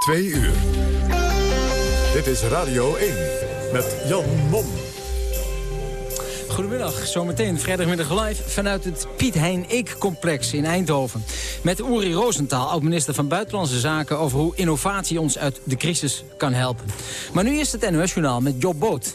Twee uur. Dit is Radio 1 met Jan Mom. Goedemiddag, zometeen vrijdagmiddag live vanuit het Piet Hein Eek-complex in Eindhoven. Met Uri Rosenthal, oud-minister van Buitenlandse Zaken... over hoe innovatie ons uit de crisis kan helpen. Maar nu is het NOS-journaal met Job Boot.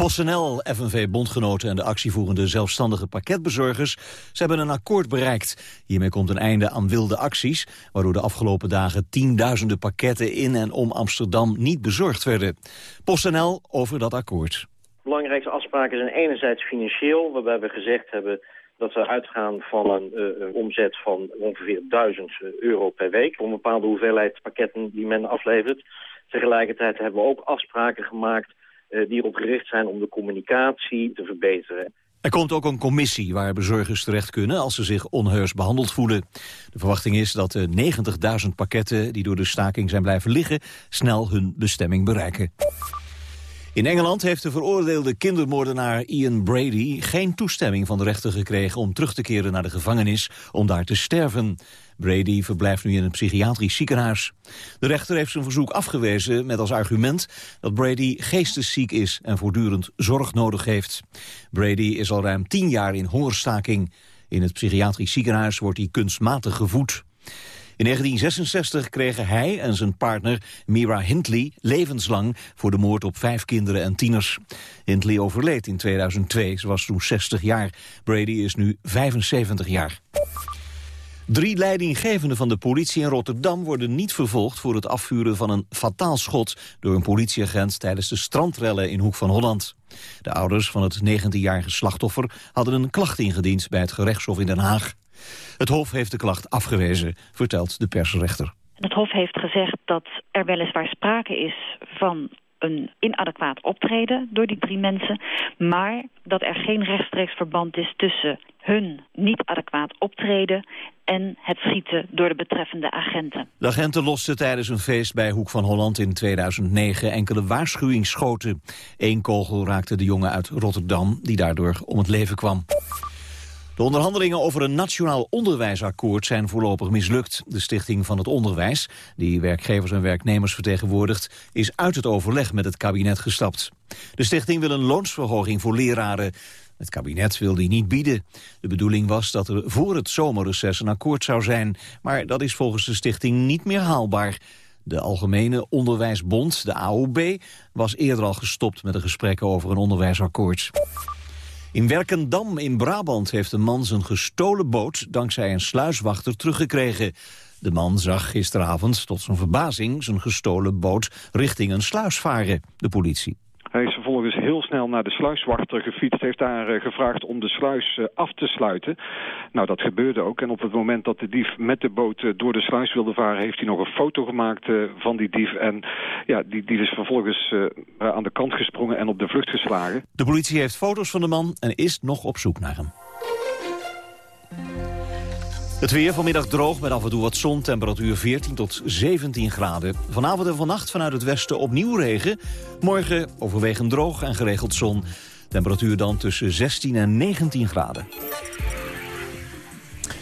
PostNL, FNV-bondgenoten en de actievoerende zelfstandige pakketbezorgers... ze hebben een akkoord bereikt. Hiermee komt een einde aan wilde acties... waardoor de afgelopen dagen tienduizenden pakketten in en om Amsterdam niet bezorgd werden. PostNL over dat akkoord. Belangrijkste afspraken zijn enerzijds financieel... waarbij we gezegd hebben dat we uitgaan van een, uh, een omzet van ongeveer 1000 euro per week... voor een bepaalde hoeveelheid pakketten die men aflevert. Tegelijkertijd hebben we ook afspraken gemaakt eh, die erop gericht zijn om de communicatie te verbeteren. Er komt ook een commissie waar bezorgers terecht kunnen als ze zich onheus behandeld voelen. De verwachting is dat de 90.000 pakketten die door de staking zijn blijven liggen snel hun bestemming bereiken. In Engeland heeft de veroordeelde kindermoordenaar Ian Brady geen toestemming van de rechter gekregen om terug te keren naar de gevangenis om daar te sterven. Brady verblijft nu in een psychiatrisch ziekenhuis. De rechter heeft zijn verzoek afgewezen met als argument dat Brady geestesziek is en voortdurend zorg nodig heeft. Brady is al ruim tien jaar in hongerstaking. In het psychiatrisch ziekenhuis wordt hij kunstmatig gevoed. In 1966 kregen hij en zijn partner Mira Hindley levenslang voor de moord op vijf kinderen en tieners. Hindley overleed in 2002, ze was toen 60 jaar. Brady is nu 75 jaar. Drie leidinggevenden van de politie in Rotterdam worden niet vervolgd voor het afvuren van een fataal schot door een politieagent tijdens de strandrellen in Hoek van Holland. De ouders van het 19-jarige slachtoffer hadden een klacht ingediend bij het gerechtshof in Den Haag. Het Hof heeft de klacht afgewezen, vertelt de persrechter. Het Hof heeft gezegd dat er weliswaar sprake is van een inadequaat optreden door die drie mensen... maar dat er geen rechtstreeks verband is tussen hun niet adequaat optreden... en het schieten door de betreffende agenten. De agenten losten tijdens een feest bij Hoek van Holland in 2009 enkele waarschuwingsschoten. Eén kogel raakte de jongen uit Rotterdam, die daardoor om het leven kwam. De onderhandelingen over een nationaal onderwijsakkoord zijn voorlopig mislukt. De Stichting van het Onderwijs, die werkgevers en werknemers vertegenwoordigt, is uit het overleg met het kabinet gestapt. De stichting wil een loonsverhoging voor leraren. Het kabinet wil die niet bieden. De bedoeling was dat er voor het zomerreces een akkoord zou zijn, maar dat is volgens de stichting niet meer haalbaar. De Algemene Onderwijsbond, de AOB, was eerder al gestopt met de gesprekken over een onderwijsakkoord. In Werkendam in Brabant heeft een man zijn gestolen boot dankzij een sluiswachter teruggekregen. De man zag gisteravond tot zijn verbazing zijn gestolen boot richting een sluis varen, de politie. Hij is vervolgens heel naar de sluiswachter gefietst. Heeft daar uh, gevraagd om de sluis uh, af te sluiten. Nou, dat gebeurde ook. En op het moment dat de dief met de boot uh, door de sluis wilde varen... heeft hij nog een foto gemaakt van die dief. En ja, die dief is vervolgens aan de kant gesprongen en op de vlucht geslagen. De politie heeft foto's van de man en is nog op zoek naar hem. Het weer vanmiddag droog met af en toe wat zon, temperatuur 14 tot 17 graden. Vanavond en vannacht vanuit het westen opnieuw regen. Morgen overwegend droog en geregeld zon. Temperatuur dan tussen 16 en 19 graden.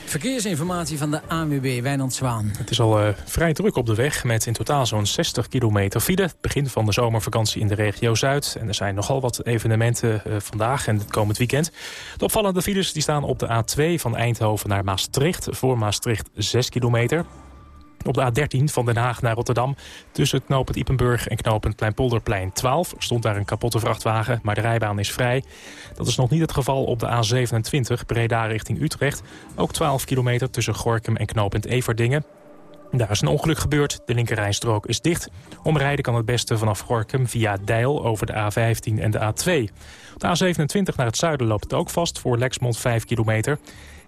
Verkeersinformatie van de ANWB Wijnand Zwaan. Het is al uh, vrij druk op de weg met in totaal zo'n 60 kilometer file. Begin van de zomervakantie in de regio Zuid. En er zijn nogal wat evenementen uh, vandaag en het komend weekend. De opvallende files die staan op de A2 van Eindhoven naar Maastricht. Voor Maastricht 6 kilometer. Op de A13 van Den Haag naar Rotterdam. Tussen knooppunt Ipenburg en knooppunt Kleinpolderplein 12 stond daar een kapotte vrachtwagen, maar de rijbaan is vrij. Dat is nog niet het geval op de A27 Breda richting Utrecht. Ook 12 kilometer tussen Gorkum en knooppunt Everdingen. Daar is een ongeluk gebeurd. De linkerrijstrook is dicht. Omrijden kan het beste vanaf Gorkum via Deil over de A15 en de A2. Op de A27 naar het zuiden loopt het ook vast voor Lexmond 5 kilometer.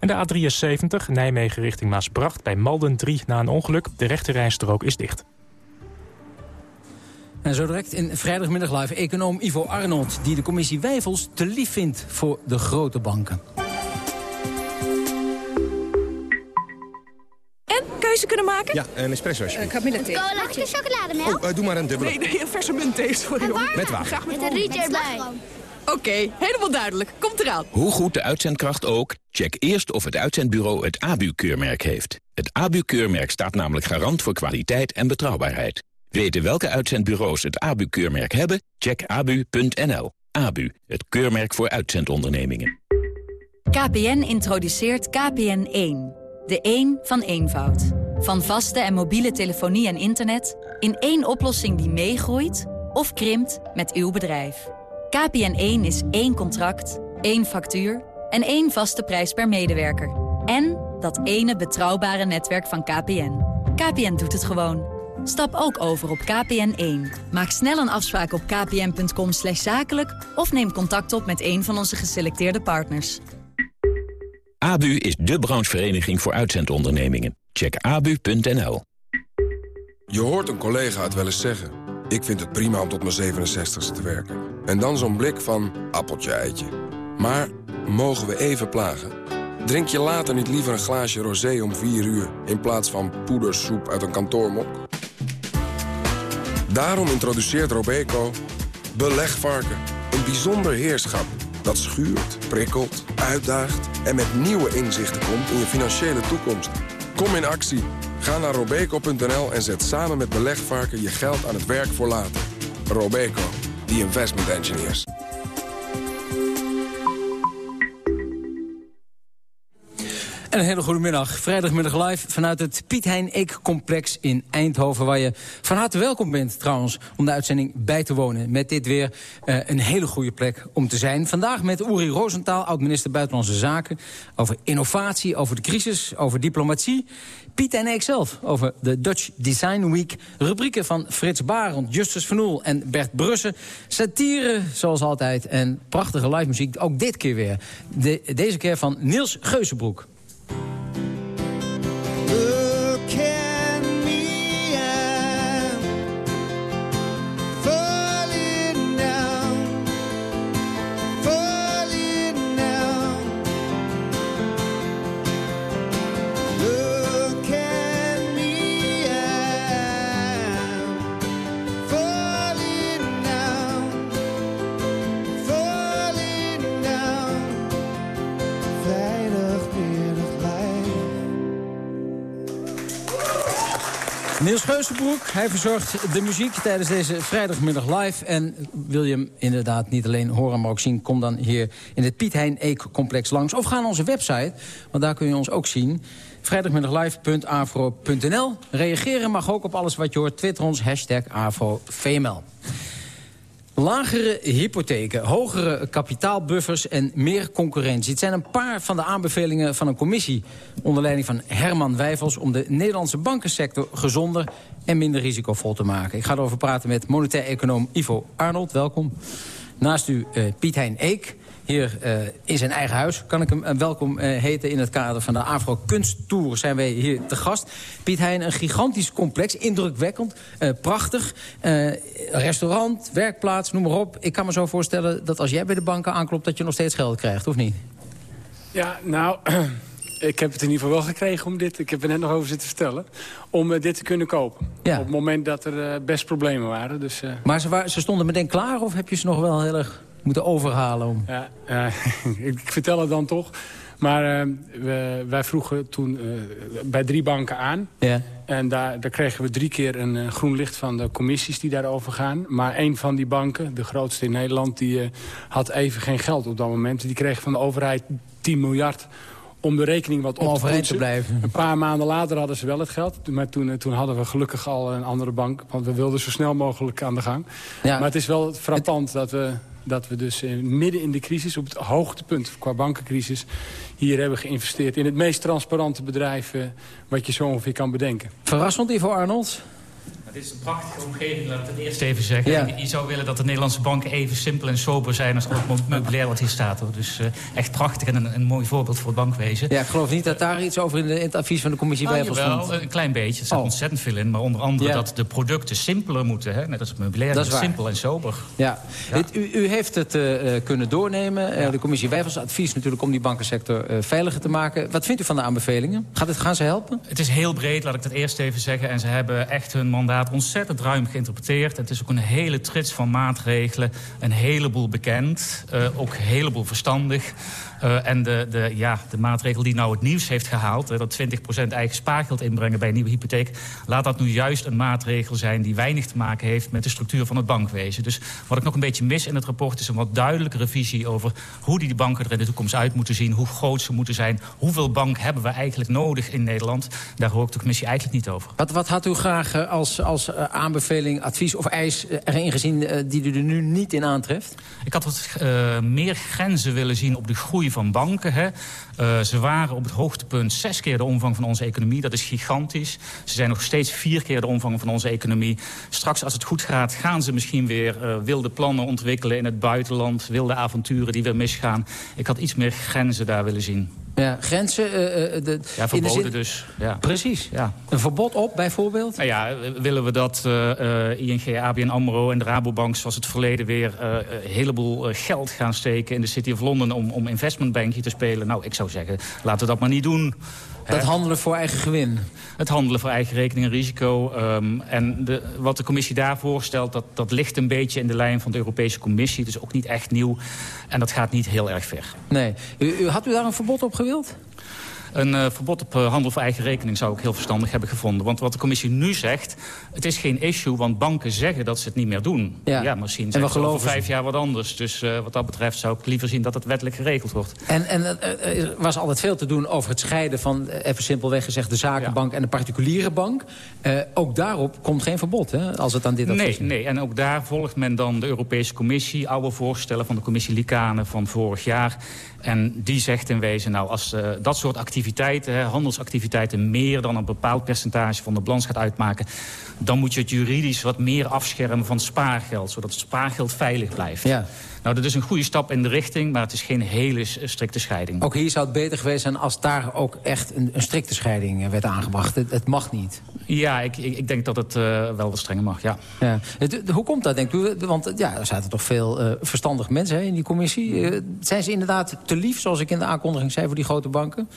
En de A73 Nijmegen richting Maasbracht bij Malden 3 na een ongeluk. De rechterrijstrook is dicht. En zo direct in vrijdagmiddag live econoom Ivo Arnold... die de commissie Wijfels te lief vindt voor de grote banken. En keuze kunnen maken? Ja, een espresso alsjeblieft. Uh, kamille thee. Mag ik een chocolademelk? Oh, uh, doe maar een dubbele. Nee, nee, een verse muntthee, sorry hoor. Met water. Graag met, met een rietje erbij. Oké, okay, helemaal duidelijk. Komt eraan. Hoe goed de uitzendkracht ook... Check Check eerst of het uitzendbureau het ABU-keurmerk heeft. Het ABU-keurmerk staat namelijk garant voor kwaliteit en betrouwbaarheid. Weten welke uitzendbureaus het ABU-keurmerk hebben? Check abu.nl. ABU, het keurmerk voor uitzendondernemingen. KPN introduceert KPN1. De 1 van eenvoud. Van vaste en mobiele telefonie en internet... in één oplossing die meegroeit of krimpt met uw bedrijf. KPN1 is één contract, één factuur en één vaste prijs per medewerker. En dat ene betrouwbare netwerk van KPN. KPN doet het gewoon. Stap ook over op KPN1. Maak snel een afspraak op kpn.com zakelijk... of neem contact op met een van onze geselecteerde partners. ABU is de branchevereniging voor uitzendondernemingen. Check abu.nl. Je hoort een collega het wel eens zeggen. Ik vind het prima om tot mijn 67ste te werken. En dan zo'n blik van appeltje eitje. Maar mogen we even plagen? Drink je later niet liever een glaasje rosé om 4 uur... in plaats van poedersoep uit een kantoormok? Daarom introduceert Robeco Belegvarken. Een bijzonder heerschap dat schuurt, prikkelt, uitdaagt... en met nieuwe inzichten komt in je financiële toekomst. Kom in actie. Ga naar robeco.nl en zet samen met Belegvarken je geld aan het werk voor later. Robeco, the investment engineers. En een hele goede middag. Vrijdagmiddag live vanuit het Piet Hein Eek complex in Eindhoven... waar je van harte welkom bent trouwens om de uitzending bij te wonen. Met dit weer uh, een hele goede plek om te zijn. Vandaag met Uri Rosenthal, oud-minister Buitenlandse Zaken... over innovatie, over de crisis, over diplomatie. Piet en ik zelf over de Dutch Design Week. Rubrieken van Frits Barend, Justus Van Oel en Bert Brussen. Satire, zoals altijd. En prachtige live muziek, ook dit keer weer. De, deze keer van Niels Geuzenbroek. Thank you. Niels Geuzenbroek, hij verzorgt de muziek tijdens deze vrijdagmiddag live. En wil je hem inderdaad niet alleen horen, maar ook zien... kom dan hier in het Piet Hein Eek complex langs. Of ga naar onze website, want daar kun je ons ook zien. vrijdagmiddaglive.afro.nl Reageren mag ook op alles wat je hoort. Twitter ons, hashtag. Lagere hypotheken, hogere kapitaalbuffers en meer concurrentie. Het zijn een paar van de aanbevelingen van een commissie... onder leiding van Herman Wijfels... om de Nederlandse bankensector gezonder en minder risicovol te maken. Ik ga erover praten met monetair econoom Ivo Arnold. Welkom. Naast u uh, Piet Hein Eek, hier uh, in zijn eigen huis. Kan ik hem uh, welkom uh, heten in het kader van de Afro Kunsttour. Zijn wij hier te gast. Piet Hein, een gigantisch complex, indrukwekkend, prachtig. restaurant, werkplaats, noem maar op. Ik kan me zo voorstellen dat als jij bij de banken aanklopt... dat je nog steeds geld krijgt, of niet? Ja, nou... Ik heb het in ieder geval wel gekregen om dit, ik heb er net nog over zitten vertellen... om uh, dit te kunnen kopen. Ja. Op het moment dat er uh, best problemen waren. Dus, uh... Maar ze, waren, ze stonden meteen klaar of heb je ze nog wel heel erg moeten overhalen? Om... Ja, ik vertel het dan toch. Maar we, wij vroegen toen bij drie banken aan. Ja. En daar, daar kregen we drie keer een groen licht van de commissies die daarover gaan. Maar een van die banken, de grootste in Nederland... die had even geen geld op dat moment. Die kreeg van de overheid 10 miljard om de rekening wat op te, te blijven. Een paar maanden later hadden ze wel het geld. Maar toen, toen hadden we gelukkig al een andere bank. Want we wilden zo snel mogelijk aan de gang. Ja. Maar het is wel frappant dat we dat we dus midden in de crisis, op het hoogtepunt qua bankencrisis... hier hebben geïnvesteerd in het meest transparante bedrijf... Uh, wat je zo ongeveer kan bedenken. Verrassend, Ivo Arnold? Het is een prachtige omgeving, laat ik het eerst even zeggen. Ja. Je zou willen dat de Nederlandse banken even simpel en sober zijn... als het meubilair wat hier staat. Hoor. Dus uh, echt prachtig en een, een, mooi voorbeeld voor het bankwezen. Ja, ik geloof niet dat daar iets over in, de, in het advies van de commissie nou, bij Wel, een klein beetje. Er staat oh. ontzettend veel in. Maar onder andere ja. dat de producten simpeler moeten. Hè? Net als het meubilair, dat is simpel en sober. Ja. u, u, heeft het uh, kunnen doornemen. Uh, de commissie Wijfels advies natuurlijk om die bankensector veiliger te maken. Wat vindt u van de aanbevelingen? Gaat het, gaan ze helpen? Het is heel breed, laat ik dat eerst even zeggen. En ze hebben echt hun mandaat ontzettend ruim geïnterpreteerd. Het is ook een hele trits van maatregelen. Een heleboel bekend. Uh, ook een heleboel verstandig. Uh, en de, de, ja, de maatregel die nou het nieuws heeft gehaald... Dat 20% eigen spaargeld inbrengen bij een nieuwe hypotheek... laat dat nu juist een maatregel zijn die weinig te maken heeft... met de structuur van het bankwezen. Dus wat ik nog een beetje mis in het rapport... is een wat duidelijkere visie over hoe die banken er in de toekomst uit moeten zien... hoe groot ze moeten zijn, hoeveel bank hebben we eigenlijk nodig in Nederland. Daar hoor ik de commissie eigenlijk niet over. Wat, wat had u graag uh, als, als aanbeveling, advies of eis erin gezien... die u er nu niet in aantreft? Ik had wat meer grenzen willen zien op de groei van banken. Hè. Uh, ze waren op het hoogtepunt zes keer de omvang van onze economie. Dat is gigantisch. Ze zijn nog steeds vier keer de omvang van onze economie. Straks, als het goed gaat, gaan ze misschien weer uh, wilde plannen ontwikkelen in het buitenland. Wilde avonturen die weer misgaan. Ik had iets meer grenzen daar willen zien. Ja, grenzen... Uh, de, ja, verboden zin... dus. Ja. Precies. Ja. Een verbod op, bijvoorbeeld? Nou ja, willen we dat uh, ING, ABN AMRO en de Rabobank... zoals het verleden weer een heleboel geld gaan steken... in de City of London om, om investmentbankje te spelen? Nou, ik zou zeggen, laten we dat maar niet doen. Dat handelen voor eigen gewin? Het handelen voor eigen rekening en risico. Um, en de, wat de commissie daar voorstelt, dat, dat ligt een beetje in de lijn van de Europese Commissie. Dus ook niet echt nieuw. En dat gaat niet heel erg ver. Nee. U, u, had u daar een verbod op gewild? Een uh, verbod op uh, handel voor eigen rekening zou ik heel verstandig hebben gevonden. Want wat de commissie nu zegt, het is geen issue... want banken zeggen dat ze het niet meer doen. Ja, ja misschien zijn ze over vijf jaar wat anders. Dus uh, wat dat betreft zou ik liever zien dat het wettelijk geregeld wordt. En, en er was altijd veel te doen over het scheiden van... even simpelweg gezegd de zakenbank ja. en de particuliere bank. ook daarop komt geen verbod, hè, als het aan dit nee, Nee, en ook daar volgt men dan de Europese Commissie... oude voorstellen van de commissie Likane van vorig jaar... En die zegt in wezen, nou, als uh, dat soort activiteiten, handelsactiviteiten... meer dan een bepaald percentage van de balans gaat uitmaken... dan moet je het juridisch wat meer afschermen van spaargeld... zodat het spaargeld veilig blijft. Ja. Nou, dat is een goede stap in de richting, maar het is geen hele strikte scheiding. Ook hier zou het beter geweest zijn als daar ook echt een, een strikte scheiding werd aangebracht. Het, het mag niet. Ja, ik, ik, ik denk dat het uh, wel wat strenger mag, ja. ja. Hoe komt dat, denkt u? Want ja, er zaten toch veel uh, verstandige mensen hè, in die commissie. Uh, zijn ze inderdaad te lief, zoals ik in de aankondiging zei, voor die grote banken?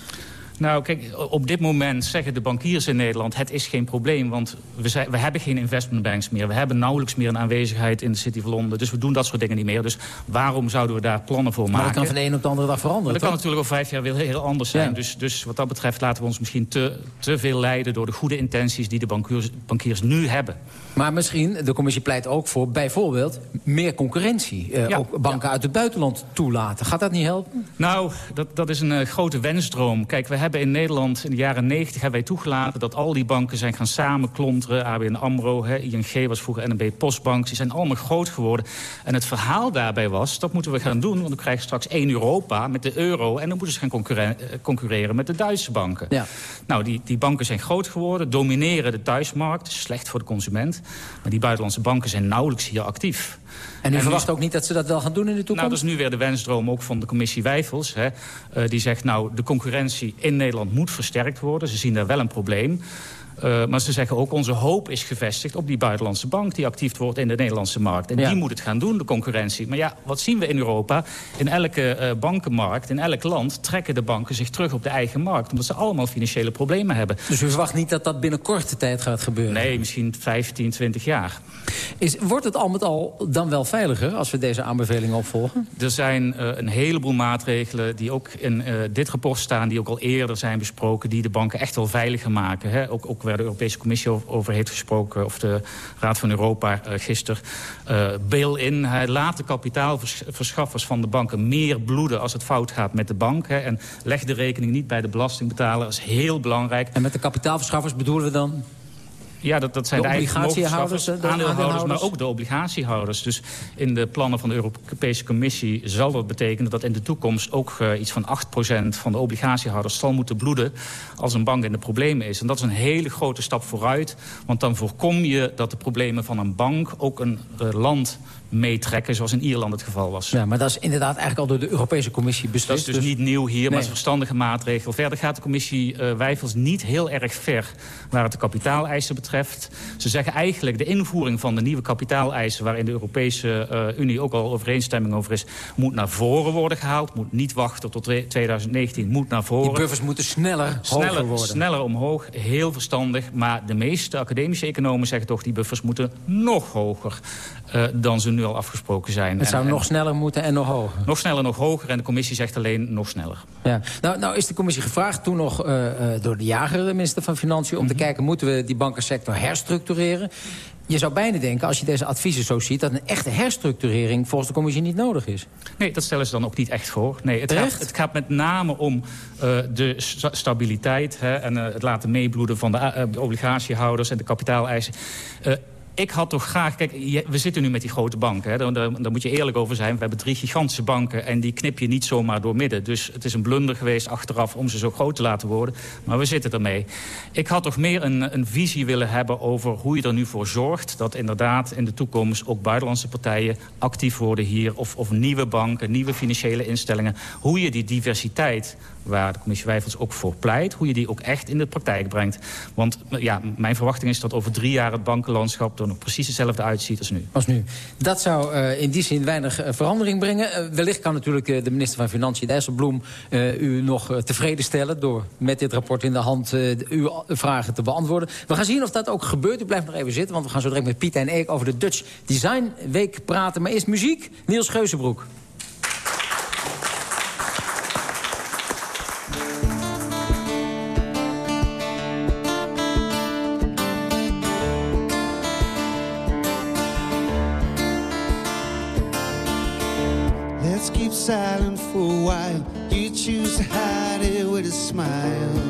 Nou, kijk, op dit moment zeggen de bankiers in Nederland... het is geen probleem, want we, zijn, we hebben geen investmentbanks meer. We hebben nauwelijks meer een aanwezigheid in de City of Londen. Dus we doen dat soort dingen niet meer. Dus waarom zouden we daar plannen voor maken? Maar dat kan van de een op de andere dag veranderen, maar Dat kan natuurlijk over vijf jaar weer heel anders zijn. Ja. Dus, dus wat dat betreft laten we ons misschien te, te veel leiden... door de goede intenties die de bankiers, bankiers nu hebben. Maar misschien, de commissie pleit ook voor bijvoorbeeld meer concurrentie. Uh, ja, ook banken ja. uit het buitenland toelaten. Gaat dat niet helpen? Nou, dat, dat is een uh, grote wensdroom. Kijk, we hebben in Nederland in de jaren 90 hebben wij toegelaten... dat al die banken zijn gaan samenklonteren. ABN AMRO, hè, ING was vroeger NNB Postbank. Die zijn allemaal groot geworden. En het verhaal daarbij was, dat moeten we gaan doen... want we krijgen straks één Europa met de euro... en dan moeten ze gaan concurre concurreren met de Duitse banken. Ja. Nou, die, die banken zijn groot geworden, domineren de thuismarkt. Slecht voor de consument. Maar die buitenlandse banken zijn nauwelijks hier actief. En u verwacht ook niet dat ze dat wel gaan doen in de toekomst? Nou, dat is nu weer de wensdroom ook van de commissie Wijfels. Hè. Uh, die zegt, nou, de concurrentie in Nederland moet versterkt worden. Ze zien daar wel een probleem. Uh, maar ze zeggen ook, onze hoop is gevestigd op die buitenlandse bank... die actief wordt in de Nederlandse markt. En ja. die moet het gaan doen, de concurrentie. Maar ja, wat zien we in Europa? In elke uh, bankenmarkt, in elk land... trekken de banken zich terug op de eigen markt... omdat ze allemaal financiële problemen hebben. Dus u verwacht niet dat dat binnen korte tijd gaat gebeuren? Nee, misschien 15, 20 jaar. Is, wordt het al met al dan wel veiliger als we deze aanbevelingen opvolgen? Er zijn uh, een heleboel maatregelen die ook in dit rapport staan... die ook al eerder zijn besproken... die de banken echt wel veiliger maken. Hè? Ook, ook waar de Europese Commissie over heeft gesproken... of de Raad van Europa uh, gisteren. Uh, Bail-in, laat de kapitaalverschaffers van de banken meer bloeden... als het fout gaat met de bank. Hè, en leg de rekening niet bij de belastingbetaler. Dat is heel belangrijk. En met de kapitaalverschaffers bedoelen we dan? Ja, dat, dat zijn de, de obligatiehouders, de aandeelhouders, maar ook de obligatiehouders. Dus in de plannen van de Europese Commissie zal dat betekenen... dat in de toekomst ook uh, iets van 8% van de obligatiehouders zal moeten bloeden... als een bank in de problemen is. En dat is een hele grote stap vooruit. Want dan voorkom je dat de problemen van een bank ook een uh, land meetrekken, zoals in Ierland het geval was. Ja, maar dat is inderdaad eigenlijk al door de Europese Commissie beslist. Dat is dus, dus... niet nieuw hier, nee. maar het is een verstandige maatregel. Verder gaat de Commissie uh, Wijfels niet heel erg ver waar het de kapitaaleisen betreft. Ze zeggen eigenlijk de invoering van de nieuwe kapitaaleisen... waarin de Europese uh, Unie ook al overeenstemming over is... moet naar voren worden gehaald. Moet niet wachten tot 2019, moet naar voren. Die buffers moeten sneller, sneller worden. Sneller omhoog, heel verstandig. Maar de meeste academische economen zeggen toch... die buffers moeten nog hoger uh, dan ze nu al afgesproken zijn. Het zou nog sneller moeten en nog hoger? Nog sneller, nog hoger. En de commissie zegt alleen nog sneller. Ja. Nou, nou is de commissie gevraagd toen nog uh, door de jager, de minister van Financiën... om te mhm. kijken, moeten we die bankensector herstructureren? Je zou bijna denken, als je deze adviezen zo ziet... dat een echte herstructurering volgens de commissie niet nodig is. Nee, dat stellen ze dan ook niet echt voor. Nee, het, gaat, het gaat, met name om uh, de stabiliteit... Hè, en uh, het laten meebloeden van de, uh, de obligatiehouders en de kapitaaleisen ik had toch graag... Kijk, we zitten nu met die grote banken. Hè, daar, moet je eerlijk over zijn. We hebben drie gigantische banken en die knip je niet zomaar door midden. Dus het is een blunder geweest achteraf om ze zo groot te laten worden. Maar we zitten ermee. Ik had toch meer een, een visie willen hebben over hoe je er nu voor zorgt... dat inderdaad in de toekomst ook buitenlandse partijen actief worden hier... of, of nieuwe banken, nieuwe financiële instellingen. Hoe je die diversiteit waar de commissie Wijfels ook voor pleit... hoe je die ook echt in de praktijk brengt. Want ja, mijn verwachting is dat over drie jaar het bankenlandschap... er nog precies hetzelfde uitziet als nu. Als nu. Dat zou uh, in die zin weinig uh, verandering brengen. Uh, wellicht kan natuurlijk de minister van Financiën, Dijsselbloem... u nog tevreden stellen door met dit rapport in de hand... uw vragen te beantwoorden. We gaan zien of dat ook gebeurt. U blijft nog even zitten, want we gaan zo direct met Piet en Eek... over de Dutch Design Week praten. Maar eerst muziek. Niels Geuzenbroek. Silent for a while. You choose to hide it with a smile.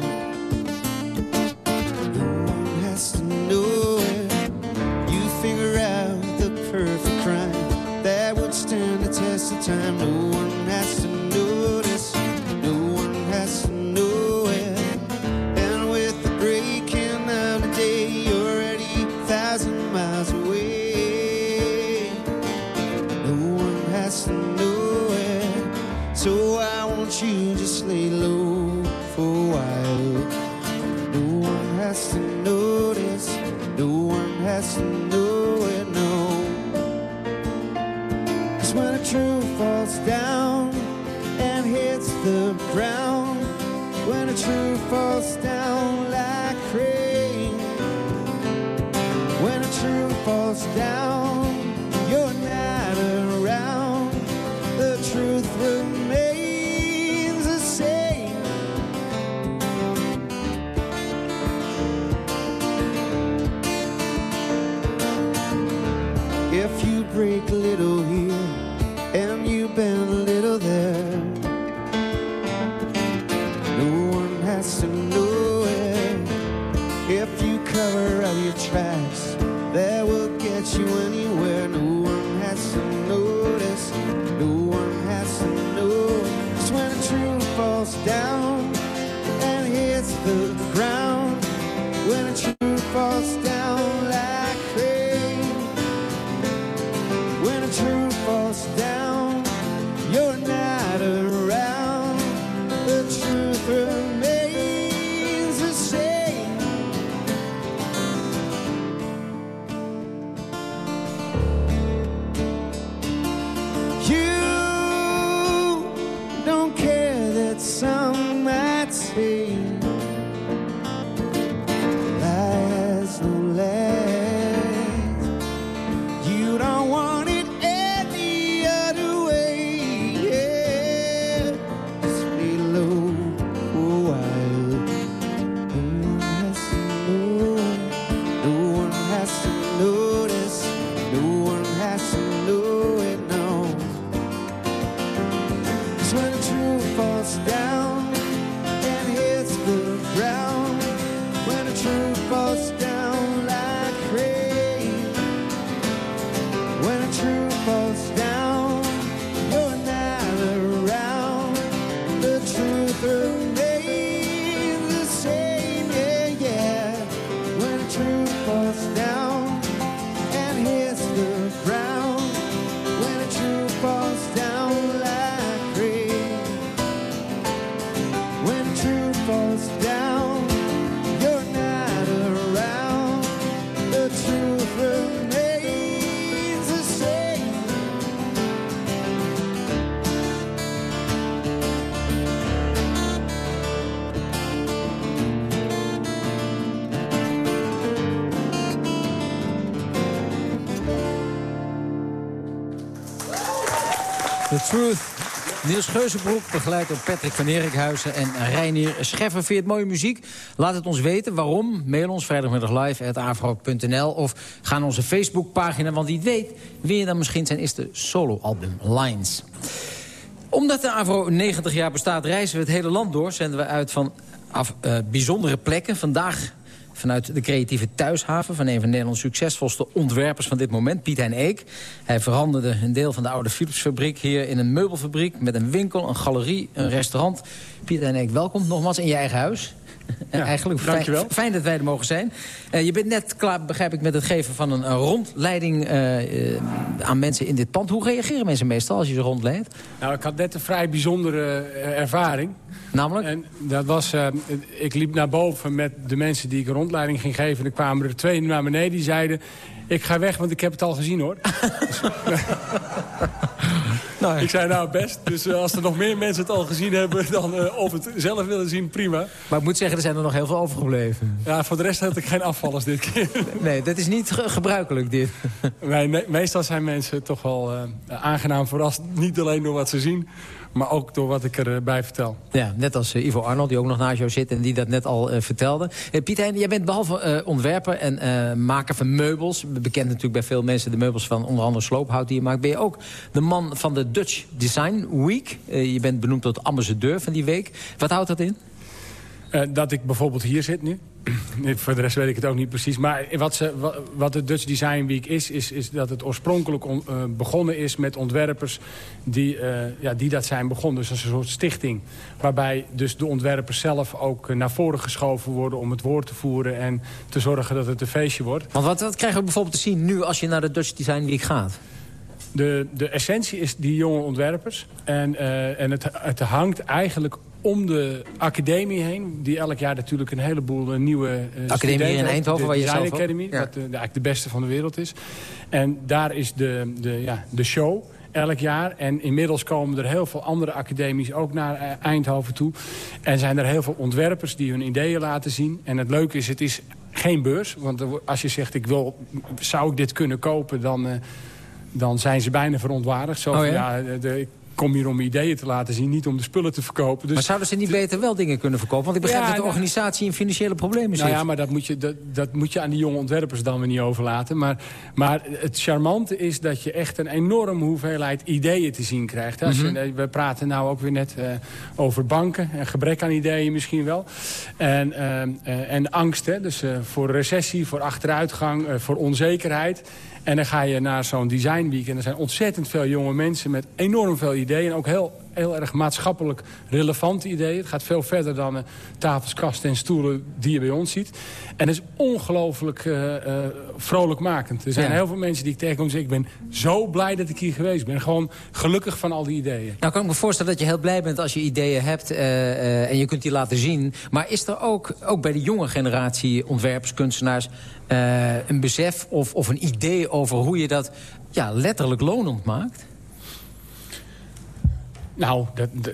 Want you just lay low for a while. No one has to notice, no one has to know it, no. Cause when a truth falls down Begeleid door Patrick van Erikhuizen en Reinier Scheffer. Vind mooie muziek? Laat het ons weten. Waarom? Mail ons vrijdagmiddag live of ga naar onze Facebookpagina. Want wie weet win je dan misschien zijn eerste soloalbum Lines. Omdat de AVRO 90 jaar bestaat reizen we het hele land door. Zenden we uit van uh, bijzondere plekken. Vandaag vanuit de creatieve thuishaven... van een van Nederlands succesvolste ontwerpers van dit moment, Piet Hein Eek. Hij veranderde een deel van de oude Philipsfabriek hier in een meubelfabriek... met een winkel, een galerie, een restaurant. Piet Hein Eek, welkom nogmaals in je eigen huis. Ja, Eigenlijk fijn, fijn, dat wij er mogen zijn. Uh, je bent net klaar, begrijp ik, met het geven van een, een rondleiding uh, uh, aan mensen in dit pand. Hoe reageren mensen meestal als je ze rondleidt? Nou, ik had net een vrij bijzondere ervaring. Namelijk? En dat was, ik liep naar boven met de mensen die ik een rondleiding ging geven. En er kwamen er twee naar beneden die zeiden... ik ga weg, want ik heb het al gezien, hoor. Nou, Ik zei nou best. Dus uh, als er nog meer mensen het al gezien hebben... dan uh, of het zelf willen zien, prima. Maar ik moet zeggen, er zijn er nog heel veel overgebleven. Ja, voor de rest had ik geen afvallers dit keer. Nee, dat is niet ge gebruikelijk, dit. Nee, meestal zijn mensen toch wel uh, aangenaam verrast. Niet alleen door wat ze zien... Maar ook door wat ik erbij vertel. Ja, net als uh, Ivo Arnold, die ook nog naast jou zit en die dat net al uh, vertelde. Uh, Piet Heijn, jij bent behalve ontwerper en maker van meubels... bekend natuurlijk bij veel mensen de meubels van onder andere sloophout die je maakt... ben je ook de man van de Dutch Design Week. je bent benoemd tot ambassadeur van die week. Wat houdt dat in? Dat ik bijvoorbeeld hier zit nu. Voor de rest weet ik het ook niet precies. Maar wat, ze, wat de Dutch Design Week is, is, is dat het oorspronkelijk on, uh, begonnen is met ontwerpers die, uh, ja, die dat zijn begonnen. Dus als een soort stichting. Waarbij dus de ontwerpers zelf ook naar voren geschoven worden om het woord te voeren en te zorgen dat het een feestje wordt. Want wat, wat krijgen we bijvoorbeeld te zien nu als je naar de Dutch Design Week gaat? De, de essentie is die jonge ontwerpers. En, en het, het hangt eigenlijk om de academie heen. Die elk jaar natuurlijk een heleboel nieuwe uh, Academie hier in Eindhoven, waar je zelf Academy, ja. wat uh, eigenlijk de beste van de wereld is. En daar is de, de, ja, de show elk jaar. En inmiddels komen er heel veel andere academies ook naar Eindhoven toe. En zijn er heel veel ontwerpers die hun ideeën laten zien. En het leuke is, het is geen beurs. Want als je zegt, ik wil, zou ik dit kunnen kopen, dan... dan zijn ze bijna verontwaardigd. Zo oh, ja? ja de, kom hier om ideeën te laten zien, niet om de spullen te verkopen. Dus maar zouden ze niet beter wel dingen kunnen verkopen? Want ik begrijp ja, dat de organisatie in financiële problemen zit. Nou ja, maar dat moet, je, dat, dat moet je aan die jonge ontwerpers dan weer niet overlaten. Maar, maar het charmante is dat je echt een enorme hoeveelheid ideeën te zien krijgt. Als Mhm. je, we praten nou ook weer net uh, over banken. Een gebrek aan ideeën misschien wel. En, uh, uh, en angst, hè? dus voor recessie, voor achteruitgang, voor onzekerheid. En dan ga je naar zo'n design week en er zijn ontzettend veel jonge mensen met enorm veel ideeën. En ook heel, heel erg maatschappelijk relevante ideeën. Het gaat veel verder dan uh, tafels, kasten en stoelen die je bij ons ziet. En het is ongelooflijk uh, vrolijkmakend. Er zijn Ja. heel veel mensen die ik tegenkom en zeggen... ik ben zo blij dat ik hier geweest ben. Gewoon gelukkig van al die ideeën. Nou kan ik me voorstellen dat je heel blij bent als je ideeën hebt en je kunt die laten zien. Maar is er ook, ook bij de jonge generatie ontwerpers, kunstenaars... Uh, een besef of, of een idee over hoe je dat ja, letterlijk lonend maakt? Nou, dat, dat,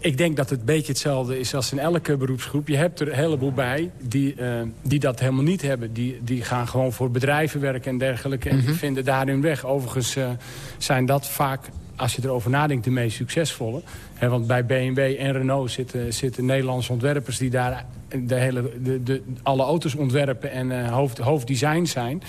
ik denk dat het een beetje hetzelfde is als in elke beroepsgroep. Je hebt er een heleboel bij die, uh, die dat helemaal niet hebben. Die, die gaan gewoon voor bedrijven werken en dergelijke. En Mhm. die vinden daar hun weg. Overigens uh, zijn dat vaak, als je erover nadenkt, de meest succesvolle. He, want bij BMW en Renault zitten, zitten Nederlandse ontwerpers... die daar de hele, de, de, alle auto's ontwerpen en uh, hoofd, hoofddesign zijn...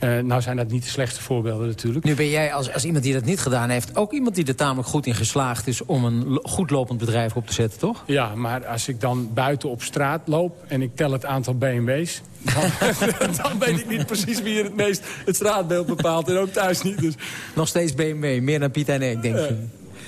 Uh, nou zijn dat niet de slechtste voorbeelden natuurlijk. Nu ben jij als, als iemand die dat niet gedaan heeft... ook iemand die er tamelijk goed in geslaagd is... om een goed lopend bedrijf op te zetten, toch? Ja, maar als ik dan buiten op straat loop... en ik tel het aantal BMW's... Dan, dan weet ik niet precies wie het meest het straatbeeld bepaalt. En ook thuis niet. Dus. Nog steeds BMW, meer dan Piet en ik, denk ik.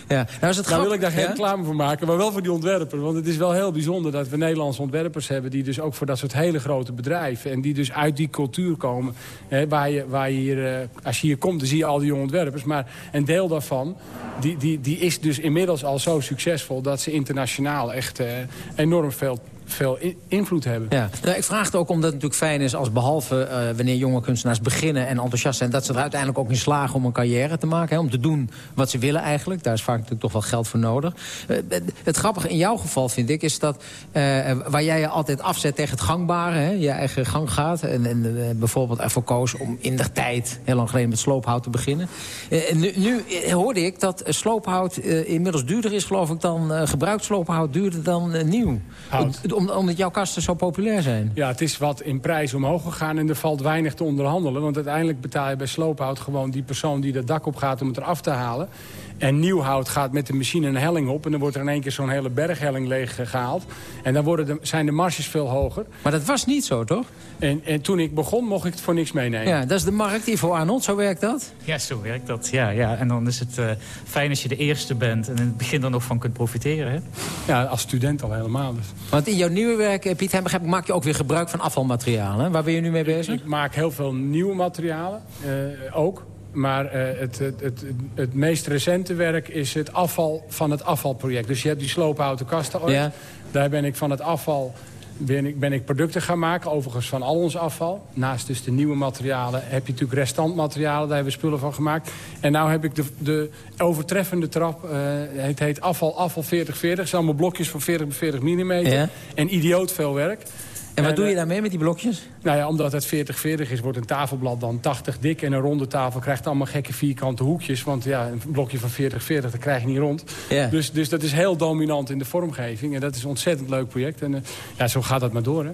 Ja. Nou, is het nou wil ik daar geen reclame voor maken, maar wel voor die ontwerper. Want het is wel heel bijzonder dat we Nederlandse ontwerpers hebben... die dus ook voor dat soort hele grote bedrijven... en die dus uit die cultuur komen. Hè, waar je, waar je hier, uh, als je hier komt, dan zie je al die jonge ontwerpers. Maar een deel daarvan, die, die, die is dus inmiddels al zo succesvol... dat ze internationaal echt uh, enorm veel veel invloed hebben. Ja. Nou, ik vraag het ook omdat het natuurlijk fijn is als behalve uh, wanneer jonge kunstenaars beginnen en enthousiast zijn, dat ze er uiteindelijk ook in slagen om een carrière te maken. Hè, om te doen wat ze willen eigenlijk. Daar is vaak natuurlijk toch wel geld voor nodig. Uh, het grappige in jouw geval vind ik is dat uh, waar jij je altijd afzet tegen het gangbare, hè, je eigen gang gaat. En, en bijvoorbeeld ervoor koos om in de tijd heel lang geleden met sloophout te beginnen. nu, nu hoorde ik dat sloophout inmiddels duurder is geloof ik dan gebruikt sloophout duurder dan nieuw. Hout omdat jouw kasten zo populair zijn. Ja, het is wat in prijs omhoog gegaan en er valt weinig te onderhandelen. Want uiteindelijk betaal je bij sloophout gewoon die persoon die dat dak op gaat om het eraf te halen. En nieuw hout gaat met de machine een helling op... en dan wordt er in één keer zo'n hele berghelling leeg gehaald. En dan worden de, zijn de marges veel hoger. Maar dat was niet zo, toch? En, en toen ik begon, mocht ik het voor niks meenemen. Ja, dat is de markt, Ivo Arnold, zo werkt dat? Ja, zo werkt dat, ja. ja. En dan is het uh, fijn als je de eerste bent... en in het begin er nog van kunt profiteren, hè? Ja, als student al helemaal. Dus. Want in jouw nieuwe werk, eh, Piet, begrijp ik, maak je ook weer gebruik van afvalmaterialen. Waar ben je nu mee bezig? Ik, ik maak heel veel nieuwe materialen, uh, ook. Maar uh, het, het, het, het, meest recente werk is het afval van het afvalproject. Dus je hebt die sloophouten kasten ooit. Ja. Daar ben ik van het afval ben ik, ben ik producten gaan maken, overigens van al ons afval. Naast dus de nieuwe materialen heb je natuurlijk restantmaterialen. Daar hebben we spullen van gemaakt. En nu heb ik de, de overtreffende trap. Uh, het heet afval, afval 4040. Het zijn allemaal blokjes van 40 bij 40 mm. Ja. En idioot veel werk. En wat doe je daarmee met die blokjes? Nou ja, omdat het 40-40 is, wordt een tafelblad dan 80 dik. En een ronde tafel krijgt allemaal gekke vierkante hoekjes. Want ja, een blokje van 40-40, dat krijg je niet rond. Ja. Dus, dus dat is heel dominant in de vormgeving. En dat is een ontzettend leuk project. En uh, ja, zo gaat dat maar door, hè.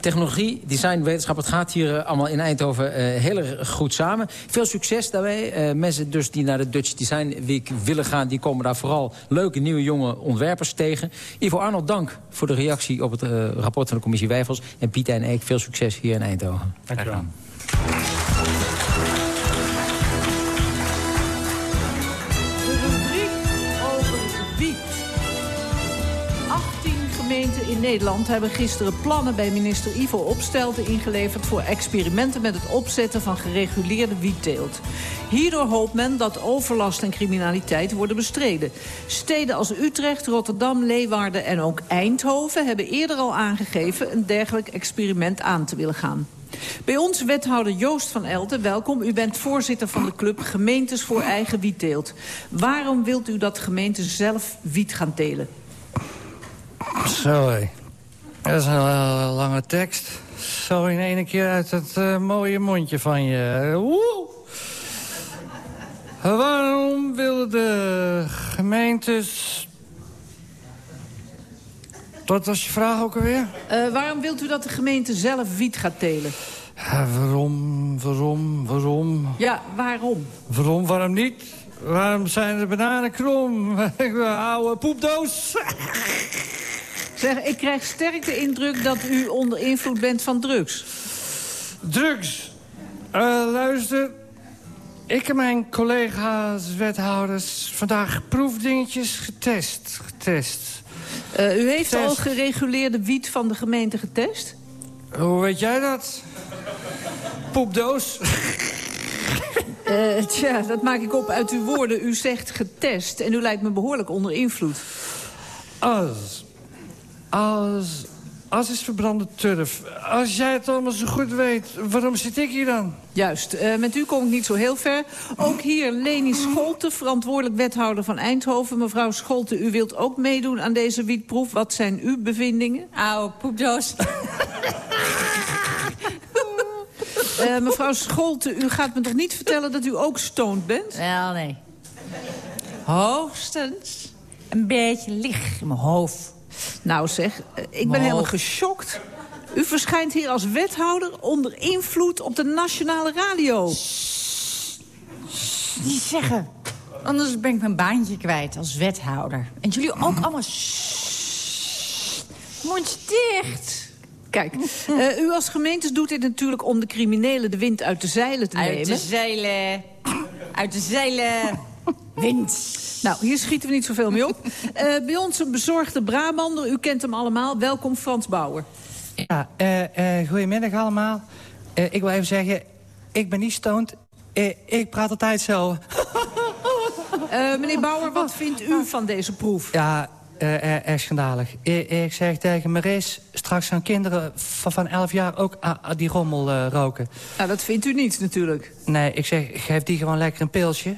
Technologie, design, wetenschap, het gaat hier uh, allemaal in Eindhoven uh, heel erg goed samen. Veel succes daarbij. Uh, mensen dus die naar de Dutch Design Week willen gaan... die komen daar vooral leuke nieuwe jonge ontwerpers tegen. Ivo Arnold, dank voor de reactie op het rapport van de commissie Wijfels. En Piet en Eek, veel succes hier in Eindhoven. Dank je wel. Nederland hebben gisteren plannen bij minister Ivo Opstelten ingeleverd voor experimenten met het opzetten van gereguleerde wietteelt. Hierdoor hoopt men dat overlast en criminaliteit worden bestreden. Steden als Utrecht, Rotterdam, Leeuwarden en ook Eindhoven hebben eerder al aangegeven een dergelijk experiment aan te willen gaan. Bij ons wethouder Joost van Elten, welkom. U bent voorzitter van de club Gemeentes voor Eigen Wietteelt. Waarom wilt u dat gemeenten zelf wiet gaan telen? Sorry. Dat is een lange tekst. Zo in één keer uit het uh, mooie mondje van je. Woe! Waarom willen de gemeentes... Wat was je vraag ook alweer? Uh, waarom wilt u dat de gemeente zelf wiet gaat telen? Waarom, waarom, waarom? Ja, waarom? Waarom, waarom niet? Waarom zijn de bananen krom? Oude poepdoos. Zeg, ik krijg sterk de indruk dat u onder invloed bent van drugs. Drugs? Uh, luister, ik en mijn collega's, wethouders, vandaag proefdingetjes getest. getest. Uh, u heeft al gereguleerde wiet van de gemeente getest? Hoe weet jij dat? Poepdoos. Uh, tja, dat maak ik op uit uw woorden. U zegt getest en u lijkt me behoorlijk onder invloed. Als als, als is verbrande turf. Als jij het allemaal zo goed weet, waarom zit ik hier dan? Juist, uh, met u kom ik niet zo heel ver. Ook hier Leni Scholte, verantwoordelijk wethouder van Eindhoven. Mevrouw Scholte, u wilt ook meedoen aan deze wietproef. Wat zijn uw bevindingen? Auw, poepdoos. uh, mevrouw Scholte, u gaat me toch niet vertellen dat u ook stoned bent? Wel, nee. Hoogstens een beetje licht in mijn hoofd. Nou zeg, ik ben helemaal geschokt. U verschijnt hier als wethouder onder invloed op de nationale radio. Niet zeggen. Anders ben ik mijn baantje kwijt als wethouder. En jullie ook allemaal... Mond dicht. Kijk, uh, u als gemeentes doet dit natuurlijk om de criminelen de wind uit de zeilen te nemen. Uit de zeilen. Uit de zeilen. Wind. Nou, hier schieten we niet zoveel mee op. Uh, bij ons een bezorgde Brabander. U kent hem allemaal. Welkom, Frans Bauer. Ja, uh, uh, goedemiddag allemaal. ik wil even zeggen, ik ben niet stoned. ik praat altijd zo. meneer Bauer, wat vindt u van deze proef? Ja, uh, erg schandalig. Ik, ik zeg tegen Maris, straks gaan kinderen van, van 11 jaar ook uh, die rommel roken. Nou, dat vindt u niet natuurlijk. Nee, ik zeg, geef die gewoon lekker een pilsje.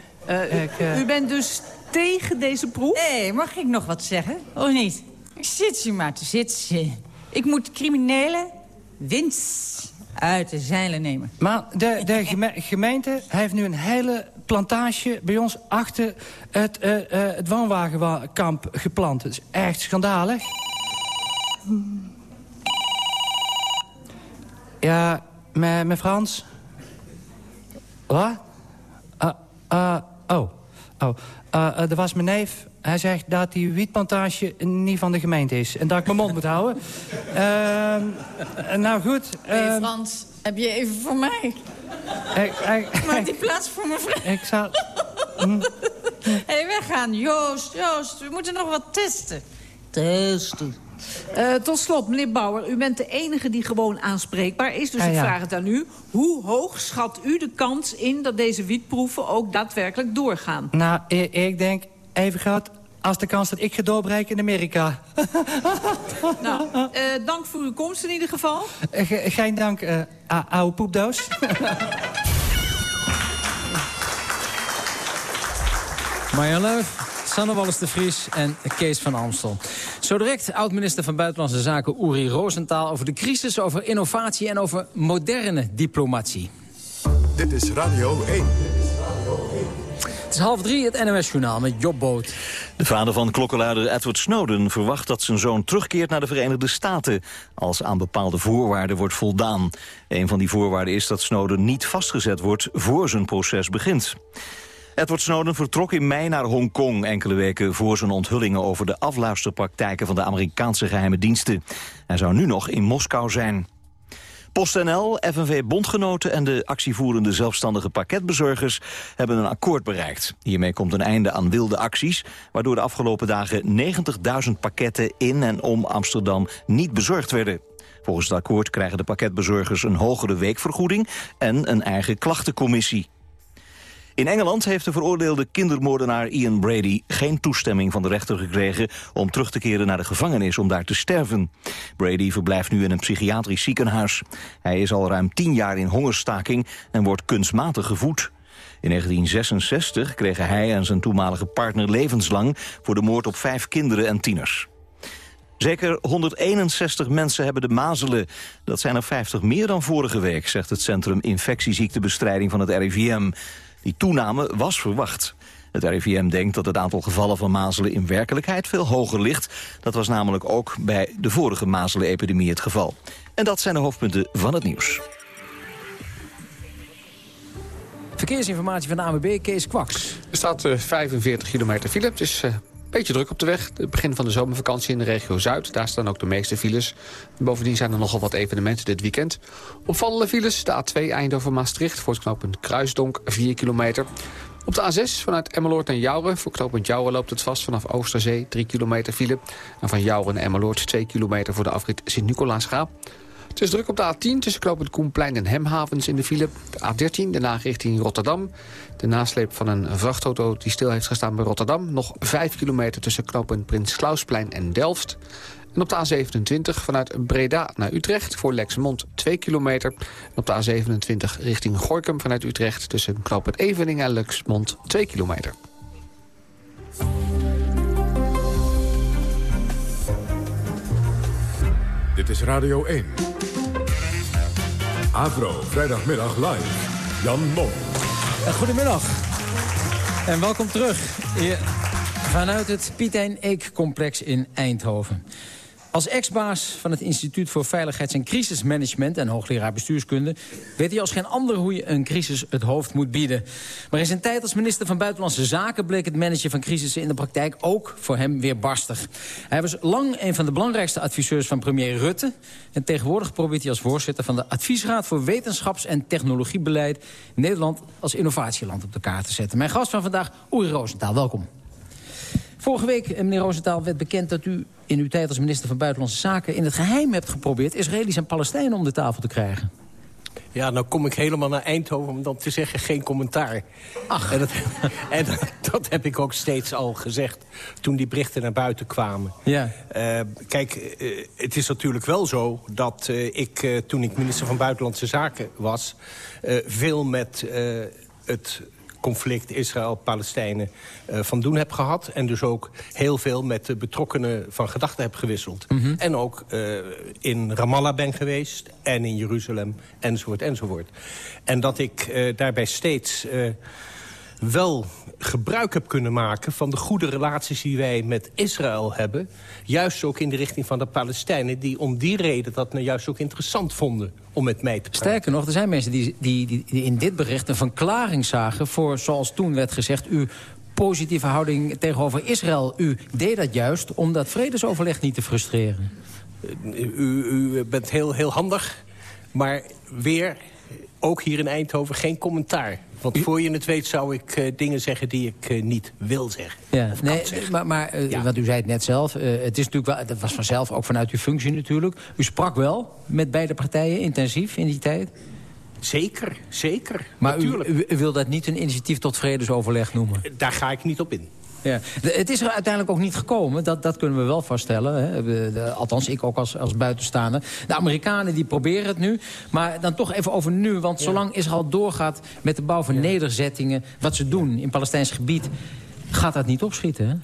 Ik, u bent dus tegen deze proef? Hé, hey, mag ik nog wat zeggen? Of niet? Zit je maar te zitten. Ik moet criminelen winst uit de zeilen nemen. Maar de, de geme gemeente heeft nu een hele plantage bij ons achter het, uh, uh, het woonwagenkamp geplant. Het is echt schandalig. Ja, met, met Frans. Wat? Uh, uh, oh, oh. Uh, er was mijn neef. Hij zegt dat die wietplantage niet van de gemeente is. En dat ik mijn mond moet houden. Uh, nou goed. Uh, hey Frans, heb je even voor mij? Ik, ik, Maak die plaats voor mijn vriend. Ik zou... Hé, hey, weggaan. Joost, Joost, we moeten nog wat testen. Testen. Uh, tot slot, meneer Bauer, u bent de enige die gewoon aanspreekbaar is. Dus Ah, ik ja. vraag het aan u. Hoe hoog schat u de kans in dat deze wietproeven ook daadwerkelijk doorgaan? Nou, ik, ik denk even groot als de kans dat ik ga doorbreken in Amerika. Nou, uh, dank voor uw komst in ieder geval. Ge geen dank, uh, oude poepdoos. Marjan Leuf, Sanne Wallis de Vries en Kees van Amstel. Zo direct oud-minister van Buitenlandse Zaken Uri Rosenthal... over de crisis, over innovatie en over moderne diplomatie. Dit is Radio 1. Het is half drie, het NOS-journaal met Job Boot. De vader van klokkenluider Edward Snowden verwacht dat zijn zoon terugkeert naar de Verenigde Staten... als aan bepaalde voorwaarden wordt voldaan. Een van die voorwaarden is dat Snowden niet vastgezet wordt voor zijn proces begint. Edward Snowden vertrok in mei naar Hongkong enkele weken voor zijn onthullingen over de afluisterpraktijken van de Amerikaanse geheime diensten. Hij zou nu nog in Moskou zijn. PostNL, FNV-bondgenoten en de actievoerende zelfstandige pakketbezorgers hebben een akkoord bereikt. Hiermee komt een einde aan wilde acties, waardoor de afgelopen dagen 90.000 pakketten in en om Amsterdam niet bezorgd werden. Volgens het akkoord krijgen de pakketbezorgers een hogere weekvergoeding en een eigen klachtencommissie. In Engeland heeft de veroordeelde kindermoordenaar Ian Brady geen toestemming van de rechter gekregen om terug te keren naar de gevangenis om daar te sterven. Brady verblijft nu in een psychiatrisch ziekenhuis. Hij is al ruim tien jaar in hongerstaking en wordt kunstmatig gevoed. In 1966 kregen hij en zijn toenmalige partner levenslang voor de moord op vijf kinderen en tieners. Zeker 161 mensen hebben de mazelen. Dat zijn er 50 meer dan vorige week, zegt het Centrum Infectieziektebestrijding van het RIVM. Die toename was verwacht. Het RIVM denkt dat het aantal gevallen van mazelen in werkelijkheid veel hoger ligt. Dat was namelijk ook bij de vorige mazelenepidemie het geval. En dat zijn de hoofdpunten van het nieuws. Verkeersinformatie van de ANWB, Kees Kwaks. Er staat uh, 45 kilometer file. Het is uh, een beetje druk op de weg. Het begin van de zomervakantie in de regio Zuid. Daar staan ook de meeste files. Bovendien zijn er nogal wat evenementen dit weekend. Opvallende files, de A2 Eindhoven-Maastricht... voor het knooppunt Kruisdonk, 4 kilometer. Op de A6 vanuit Emmeloord naar Jouren. Voor knooppunt Jouren loopt het vast vanaf Oosterzee, 3 kilometer file. En van Jouren naar Emmeloord 2 kilometer voor de afrit Sint-Nicolaasgaap. Het is druk op de A10 tussen knooppunt Koenplein en Hemhavens in de file. De A13, daarna richting Rotterdam. De nasleep van een vrachtauto die stil heeft gestaan bij Rotterdam. Nog 5 kilometer tussen knooppunt Prins Klausplein en Delft. En op de A27 vanuit Breda naar Utrecht voor Lexmond 2 kilometer. En op de A27 richting Gorkum vanuit Utrecht tussen knooppunt Evening en Lexmond 2 kilometer. Dit is Radio 1. Avro, vrijdagmiddag live. Jan Mom. Goedemiddag. En welkom terug. Vanuit het Piet Eek-complex in Eindhoven. Als ex-baas van het Instituut voor Veiligheids- en Crisismanagement... en hoogleraar bestuurskunde... weet hij als geen ander hoe je een crisis het hoofd moet bieden. Maar in zijn tijd als minister van Buitenlandse Zaken... bleek het managen van crisissen in de praktijk ook voor hem weer barstig. Hij was lang een van de belangrijkste adviseurs van premier Rutte... en tegenwoordig probeert hij als voorzitter van de Adviesraad... voor Wetenschaps- en Technologiebeleid... Nederland als innovatieland op de kaart te zetten. Mijn gast van vandaag, Uri Roosentaal. Welkom. Vorige week, meneer Roosentaal, werd bekend dat u in uw tijd als minister van Buitenlandse Zaken... in het geheim hebt geprobeerd Israëli's en Palestijnen om de tafel te krijgen. Ja, nou kom ik helemaal naar Eindhoven om dan te zeggen geen commentaar. Ach. En, dat, en dat, heb ik ook steeds al gezegd toen die berichten naar buiten kwamen. Ja. Uh, kijk, uh, het is natuurlijk wel zo dat uh, ik, toen ik minister van Buitenlandse Zaken was... veel met het conflict Israël-Palestijnen uh, van doen heb gehad. En dus ook heel veel met de betrokkenen van gedachten heb gewisseld. Mm -hmm. En ook uh, in Ramallah ben geweest en in Jeruzalem enzovoort enzovoort. En dat ik uh, daarbij steeds wel gebruik heb kunnen maken... van de goede relaties die wij met Israël hebben. Juist ook in de richting van de Palestijnen... die om die reden dat nou juist ook interessant vonden om met mij te praten. Sterker nog, er zijn mensen die, die, die, die in dit bericht een verklaring zagen... voor, zoals toen werd gezegd, uw positieve houding tegenover Israël. U deed dat juist om dat vredesoverleg niet te frustreren. U, u bent heel, heel handig, maar weer ook hier in Eindhoven geen commentaar. Want voor je het weet zou ik uh, dingen zeggen die ik uh, niet wil zeggen. Ja, nee, maar, maar uh, ja. wat u zei het net zelf. het is natuurlijk wel, dat was vanzelf, ook vanuit uw functie natuurlijk. U sprak wel met beide partijen intensief in die tijd? Zeker, zeker. Maar u, u, u wil dat niet een initiatief tot vredesoverleg noemen? Daar ga ik niet op in. Ja. Het is er uiteindelijk ook niet gekomen, dat, dat kunnen we wel vaststellen. Hè. De, de, althans, ik ook als, als buitenstaander. De Amerikanen die proberen het nu. Maar dan toch even over nu, want zolang Israël doorgaat... met de bouw van nederzettingen, wat ze doen in Palestijns gebied... gaat dat niet opschieten, hè?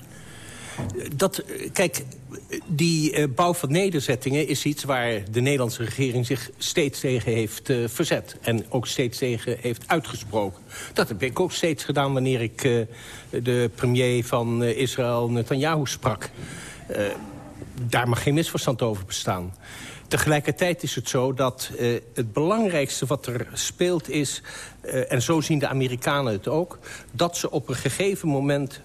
Dat, kijk, die uh, bouw van nederzettingen is iets waar de Nederlandse regering zich steeds tegen heeft uh, verzet. En ook steeds tegen heeft uitgesproken. Dat heb ik ook steeds gedaan wanneer ik de premier van Israël, Netanyahu, sprak. daar mag geen misverstand over bestaan. Tegelijkertijd is het zo dat het belangrijkste wat er speelt is... En zo zien de Amerikanen het ook... dat ze op een gegeven moment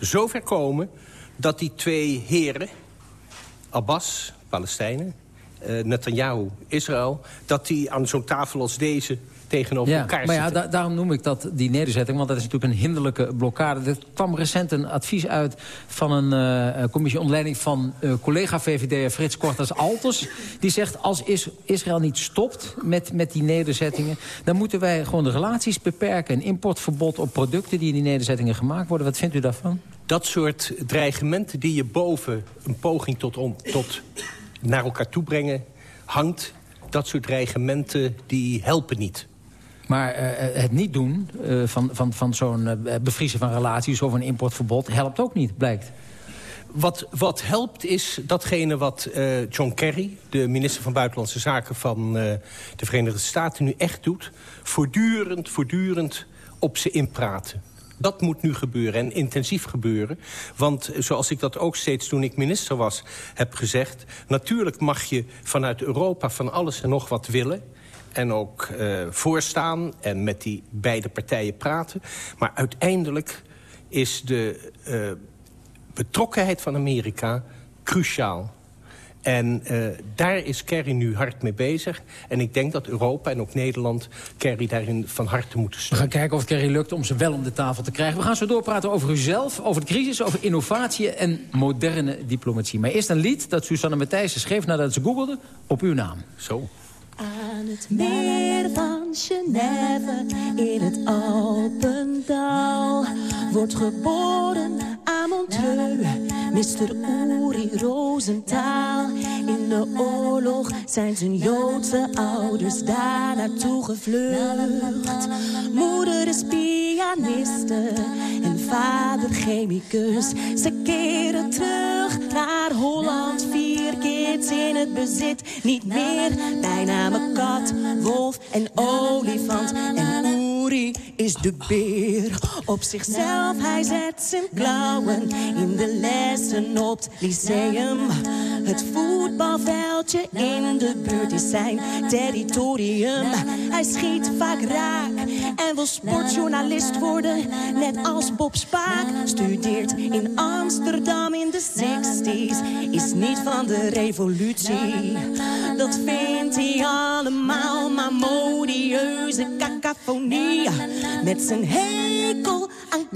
zover komen dat die twee heren, Abbas, Palestijnen, uh, Netanyahu, Israël... dat die aan zo'n tafel als deze tegenover ja, elkaar maar ja, zitten. da daarom noem ik dat die nederzetting, want dat is natuurlijk een hinderlijke blokkade. Er kwam recent een advies uit van een uh, commissie onder leiding van uh, collega VVD Frits Kortas Alters. Die zegt, als is Israël niet stopt met, met die nederzettingen... dan moeten wij gewoon de relaties beperken. Een importverbod op producten die in die nederzettingen gemaakt worden. Wat vindt u daarvan? Dat soort dreigementen die je boven een poging tot, om, tot naar elkaar toe brengen hangt... dat soort dreigementen die helpen niet. Maar uh, het niet doen uh, van, van, van zo'n uh, bevriezen van relaties... of een importverbod helpt ook niet, blijkt. Wat, wat helpt is datgene wat John Kerry... de minister van Buitenlandse Zaken van de Verenigde Staten... nu echt doet, voortdurend, voortdurend op ze inpraten. Dat moet nu gebeuren en intensief gebeuren. Want zoals ik dat ook steeds toen ik minister was heb gezegd... natuurlijk mag je vanuit Europa van alles en nog wat willen en ook uh, voorstaan en met die beide partijen praten. Maar uiteindelijk is de uh, betrokkenheid van Amerika cruciaal. En uh, daar is Kerry nu hard mee bezig. En ik denk dat Europa en ook Nederland Kerry daarin van harte moeten steunen. We gaan kijken of het Kerry lukt om ze wel om de tafel te krijgen. We gaan zo doorpraten over uzelf, over de crisis, over innovatie en moderne diplomatie. Maar eerst een lied dat Susanne Matthijssen schreef nadat ze googelde op uw naam. Zo. Aan het meer van Genève, in het Alpendal, wordt geboren aan Montreux, Mr. Uri Rosenthal. In de oorlog zijn zijn Joodse ouders daar naartoe gevlucht. Moeder is pianiste en vader chemicus. Ze keren terug naar Holland, vier kids in het bezit. Niet meer bijna mijn kat, wolf en olifant. En Is de beer op zichzelf. Hij zet zijn klauwen in de lessen op het lyceum. Het voetbalveldje in de buurt is zijn territorium. Hij schiet vaak raak en wil sportjournalist worden. Net als Bob Spaak studeert in Amsterdam in de 60s. Is niet van de revolutie. Dat vindt hij allemaal maar modieuze cacophonie. Met zijn hekel aan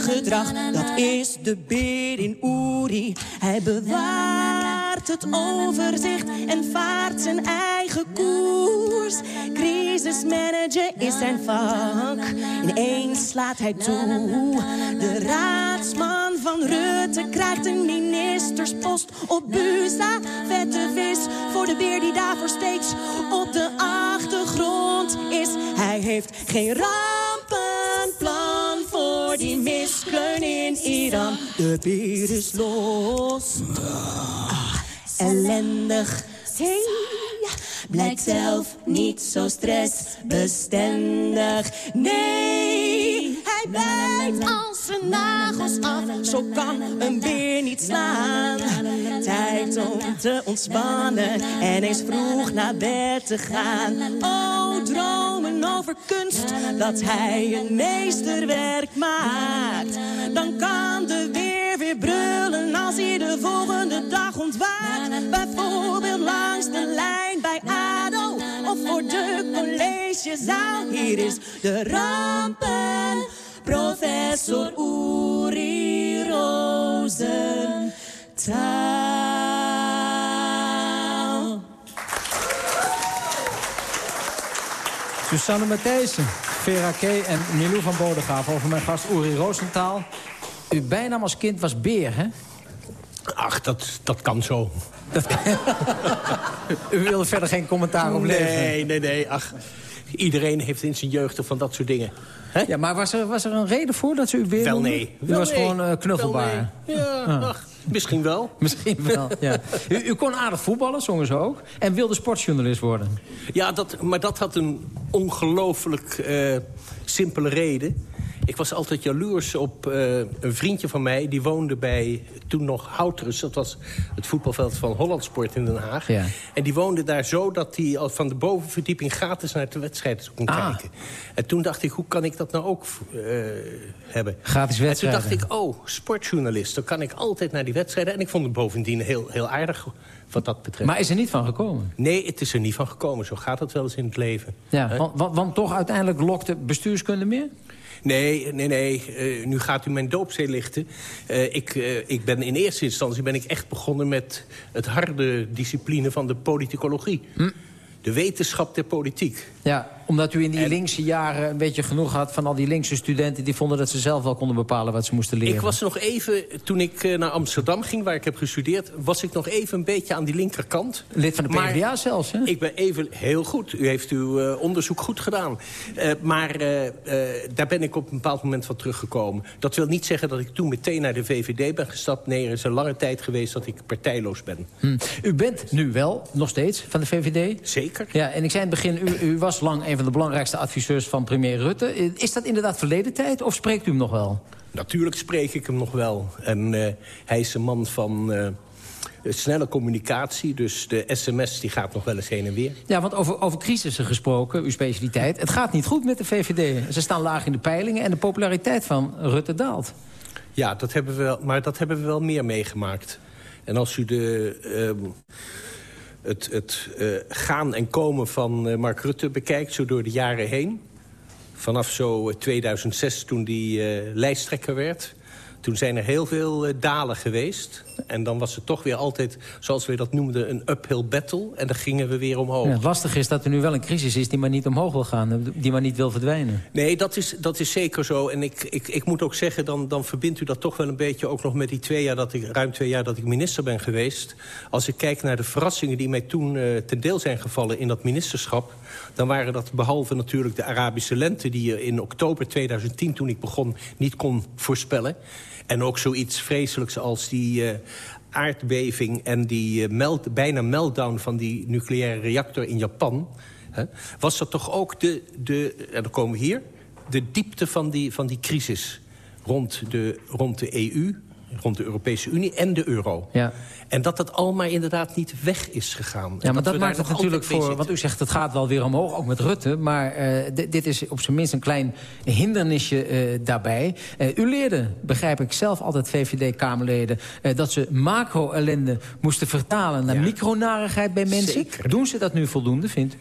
gedrag. Dat is de beer in Uri. Hij bewaart het overzicht en vaart zijn eigen koers. crisismanager is zijn vak. Ineens slaat hij toe. De raadsman van Rutte krijgt een ministerspost op Buza. Vette vis voor de beer die daarvoor steeds op de achtergrond is. Hij heeft geen rampenplan voor die miskleun in Iran. De beer is los. Ah, ellendig. Blijkt zelf niet zo stressbestendig. Nee, hij bijt als zijn nagels af. Zo kan een beer niet slaan. Tijd om te ontspannen en eens vroeg naar bed te gaan. Oh, dromen over kunst, dat hij een meesterwerk maakt. Dan kan de weer weer brullen als hij de volgende dag ontwaakt. Bijvoorbeeld langs de lijn bij ADO of voor de collegezaal. Hier is de rampen, professor Uri Rosenthal. Susanne Matthijssen, Vera K. en Milou van Bodegraven over mijn gast Uri Roosentaal. Uw bijnaam als kind was Beer, hè? Ach, dat, dat kan zo. U wilde verder geen commentaar op leveren? Nee, nee, nee. Ach, iedereen heeft in zijn jeugd van dat soort dingen. Ja, maar was er, was er een reden voor dat ze u Beer Wel nee. U Wel was nee. gewoon eh, knuffelbaar. Nee. Ja, Ah. ach, misschien wel. Misschien wel, ja. U, u kon aardig voetballen, zongen ze ook. En wilde sportjournalist worden. Ja, dat, maar dat had een ongelooflijk eh, simpele reden. Ik was altijd jaloers op eh, een vriendje van mij... die woonde bij toen nog Houterus. Dat was het voetbalveld van Hollandsport in Den Haag. Ja. En die woonde daar zo dat hij van de bovenverdieping... gratis naar de wedstrijd kon Ah. kijken. En toen dacht ik, hoe kan ik dat nou ook eh, hebben? Gratis En wedstrijden. toen dacht ik, oh, sportjournalist. Dan kan ik altijd naar die wedstrijden. En ik vond het bovendien heel, heel aardig wat dat betreft. Maar is er niet van gekomen? Nee, het is er niet van gekomen. Zo gaat het wel eens in het leven. Ja, want, want toch uiteindelijk lokte bestuurskunde meer? Nee, nee, nee. Eh, nu gaat u mijn doopzee lichten. Eh, ik, eh, ik ben in eerste instantie ben ik echt begonnen met het harde discipline van de politicologie. Hm. De wetenschap der politiek. Ja, omdat u in die linkse jaren een beetje genoeg had van al die linkse studenten... die vonden dat ze zelf wel konden bepalen wat ze moesten leren. Ik was nog even, toen ik eh, naar Amsterdam ging, waar ik heb gestudeerd... was ik nog even een beetje aan die linkerkant. Lid van de Maar PvdA zelfs, hè? Ik ben even heel goed. U heeft uw eh, onderzoek goed gedaan. Eh, maar daar ben ik op een bepaald moment van teruggekomen. Dat wil niet zeggen dat ik toen meteen naar de VVD ben gestapt. Nee, er is een lange tijd geweest dat ik partijloos ben. Hm. U bent nu wel, nog steeds, van de VVD? Zeker. Ja, en ik zei in het begin, u, u was lang een van de belangrijkste adviseurs van premier Rutte. Is dat inderdaad verleden tijd of spreekt u hem nog wel? Natuurlijk spreek ik hem nog wel. En eh, hij is een man van eh, snelle communicatie. Dus de sms die gaat nog wel eens heen en weer. Ja, want over, over crisissen gesproken, uw specialiteit... het gaat niet goed met de VVD. Ze staan laag in de peilingen en de populariteit van Rutte daalt. Ja, dat hebben we wel, maar dat hebben we wel meer meegemaakt. En als u de, ehm, het, het eh, gaan en komen van eh, Mark Rutte bekijkt... zo door de jaren heen... vanaf zo eh, 2006 toen die eh, lijsttrekker werd... toen zijn er heel veel eh, dalen geweest. En dan was het toch weer altijd, zoals we dat noemden... een uphill battle. En dan gingen we weer omhoog. Ja, het lastige is dat er nu wel een crisis is die maar niet omhoog wil gaan. Die maar niet wil verdwijnen. Nee, dat is, dat is zeker zo. En ik, ik, ik moet ook zeggen, dan, dan verbindt u dat toch wel een beetje... ook nog met die twee jaar dat ik, ruim twee jaar dat ik minister ben geweest. Als ik kijk naar de verrassingen die mij toen eh, ten deel zijn gevallen... in dat ministerschap, dan waren dat behalve natuurlijk de Arabische lente... die je in oktober 2010, toen ik begon, niet kon voorspellen... en ook zoiets vreselijks als die... eh, aardbeving en die eh, melt, bijna meltdown van die nucleaire reactor in Japan... Hè, was dat toch ook de, de, en dan komen we hier... de diepte van die, van die crisis rond de, rond de EU, rond de Europese Unie en de euro. Ja. En dat dat allemaal inderdaad niet weg is gegaan. Ja, maar dat maakt het natuurlijk voor... Want u zegt het gaat wel weer omhoog, ook met Rutte. Maar eh, di- dit is op zijn minst een klein hindernisje eh, daarbij. Eh, u leerde, begrijp ik zelf altijd VVD-Kamerleden... dat ze macro-ellende moesten vertalen naar micronarigheid bij mensen. Zeker. Doen ze dat nu voldoende, vindt u?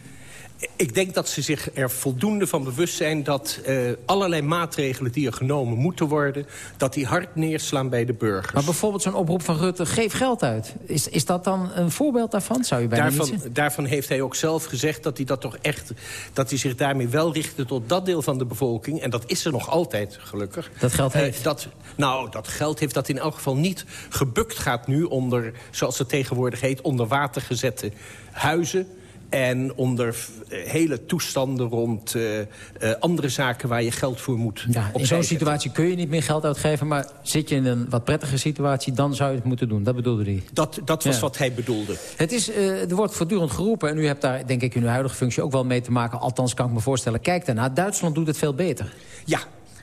Ik denk dat ze zich er voldoende van bewust zijn... dat uh, allerlei maatregelen die er genomen moeten worden... dat die hard neerslaan bij de burgers. Maar bijvoorbeeld zo'n oproep van Rutte, geef geld uit. Is, is dat dan een voorbeeld daarvan, zou je bijna daarvan, daarvan heeft hij ook zelf gezegd dat hij dat toch echt... dat hij zich daarmee wel richtte tot dat deel van de bevolking. En dat is er nog altijd, gelukkig. Dat geld Uh, heeft? dat, nou, dat geld heeft dat in elk geval niet gebukt gaat nu... onder, zoals het tegenwoordig heet, onder water gezette huizen en onder hele toestanden rond uh, uh, andere zaken waar je geld voor moet ja, In zo'n situatie kun je niet meer geld uitgeven... maar zit je in een wat prettige situatie, dan zou je het moeten doen. Dat bedoelde hij. Dat, dat was ja. wat hij bedoelde. Het is, uh, er wordt voortdurend geroepen... en u hebt daar denk ik in uw huidige functie ook wel mee te maken. Althans kan ik me voorstellen. Kijk daarna, Duitsland doet het veel beter. Ja,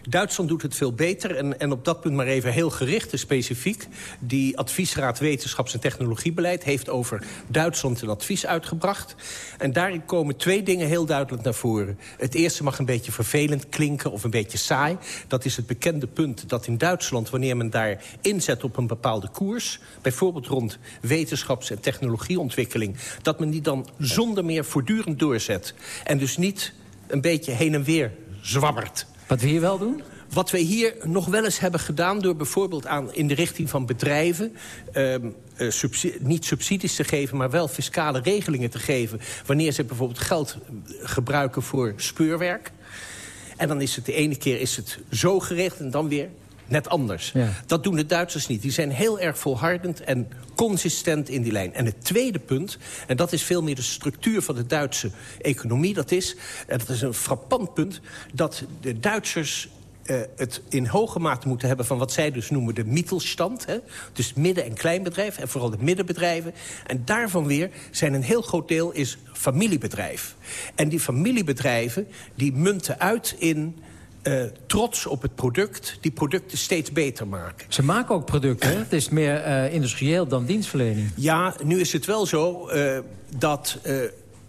Duitsland doet het veel beter. En, en op dat punt maar even heel gericht en specifiek. Die adviesraad Wetenschaps- en Technologiebeleid... heeft over Duitsland een advies uitgebracht. En daarin komen twee dingen heel duidelijk naar voren. Het eerste mag een beetje vervelend klinken of een beetje saai. Dat is het bekende punt dat in Duitsland... wanneer men daar inzet op een bepaalde koers... bijvoorbeeld rond wetenschaps- en technologieontwikkeling... dat men die dan zonder meer voortdurend doorzet. En dus niet een beetje heen en weer zwabbert. Wat we hier wel doen? Wat we hier nog wel eens hebben gedaan... door bijvoorbeeld aan, in de richting van bedrijven... Uh, subsidie, niet subsidies te geven, maar wel fiscale regelingen te geven... wanneer ze bijvoorbeeld geld gebruiken voor speurwerk. En dan is het de ene keer is het zo geregeld en dan weer net anders. Ja. Dat doen de Duitsers niet. Die zijn heel erg volhardend en consistent in die lijn. En het tweede punt, en dat is veel meer de structuur van de Duitse economie... dat is, en dat is een frappant punt, dat de Duitsers... Uh, het in hoge mate moeten hebben van wat zij dus noemen de mittelstand. Hè? Dus midden- en kleinbedrijf, en vooral de middenbedrijven. En daarvan weer zijn een heel groot deel is familiebedrijf. En die familiebedrijven die munten uit in... Uh, trots op het product, die producten steeds beter maken. Ze maken ook producten, hè? Het is meer uh, industrieel dan dienstverlening. Ja, nu is het wel zo uh, dat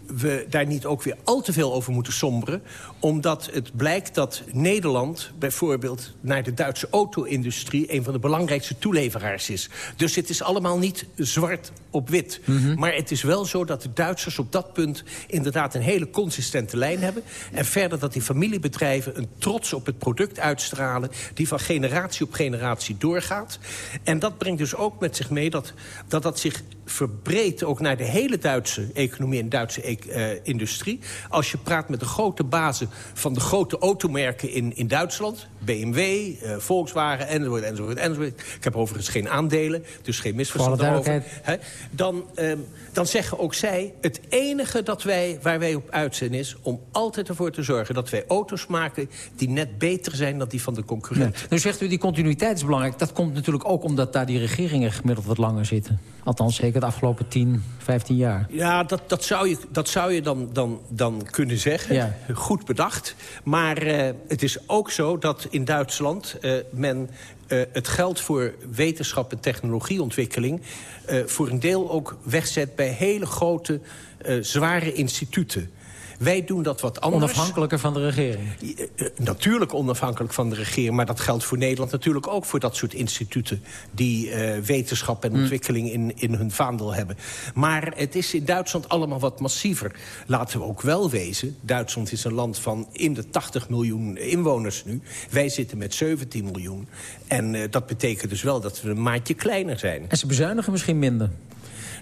we daar niet ook weer al te veel over moeten somberen. Omdat het blijkt dat Nederland bijvoorbeeld naar de Duitse auto-industrie... een van de belangrijkste toeleveraars is. Dus het is allemaal niet zwart op wit. Mm -hmm. Maar het is wel zo dat de Duitsers op dat punt... inderdaad een hele consistente lijn hebben. En verder dat die familiebedrijven een trots op het product uitstralen... die van generatie op generatie doorgaat. En dat brengt dus ook met zich mee dat dat, dat zich verbreedt... ook naar de hele Duitse economie en Duitse uh, industrie. Als je praat met de grote bazen van de grote automerken in, in Duitsland... BMW, uh, Volkswagen, enzovoort, enzovoort, enzovoort. Ik heb overigens geen aandelen, dus geen misverstand daarover. Dan, um, dan zeggen ook zij... het enige dat wij, waar wij op uit zijn is... om altijd ervoor te zorgen dat wij auto's maken... die net beter zijn dan die van de concurrent. Ja. Nu zegt u, die continuïteit is belangrijk. Dat komt natuurlijk ook omdat daar die regeringen gemiddeld wat langer zitten. Althans, zeker de afgelopen 10, 15 jaar. Ja, dat, dat zou je, dat zou je dan, dan, dan kunnen zeggen. Ja. Goed bedacht. Maar uh, het is ook zo dat in Duitsland uh, men uh, het geld voor wetenschap en technologieontwikkeling... Voor een deel ook wegzet bij hele grote, zware instituten. Wij doen dat wat anders. Onafhankelijker van de regering? Uh, natuurlijk onafhankelijk van de regering. Maar dat geldt voor Nederland natuurlijk ook voor dat soort instituten... die uh, wetenschap en ontwikkeling in, in hun vaandel hebben. Maar het is in Duitsland allemaal wat massiever. Laten we ook wel wezen. Duitsland is een land van in de 80 miljoen inwoners nu. Wij zitten met 17 miljoen. En uh, dat betekent dus wel dat we een maatje kleiner zijn. En ze bezuinigen misschien minder?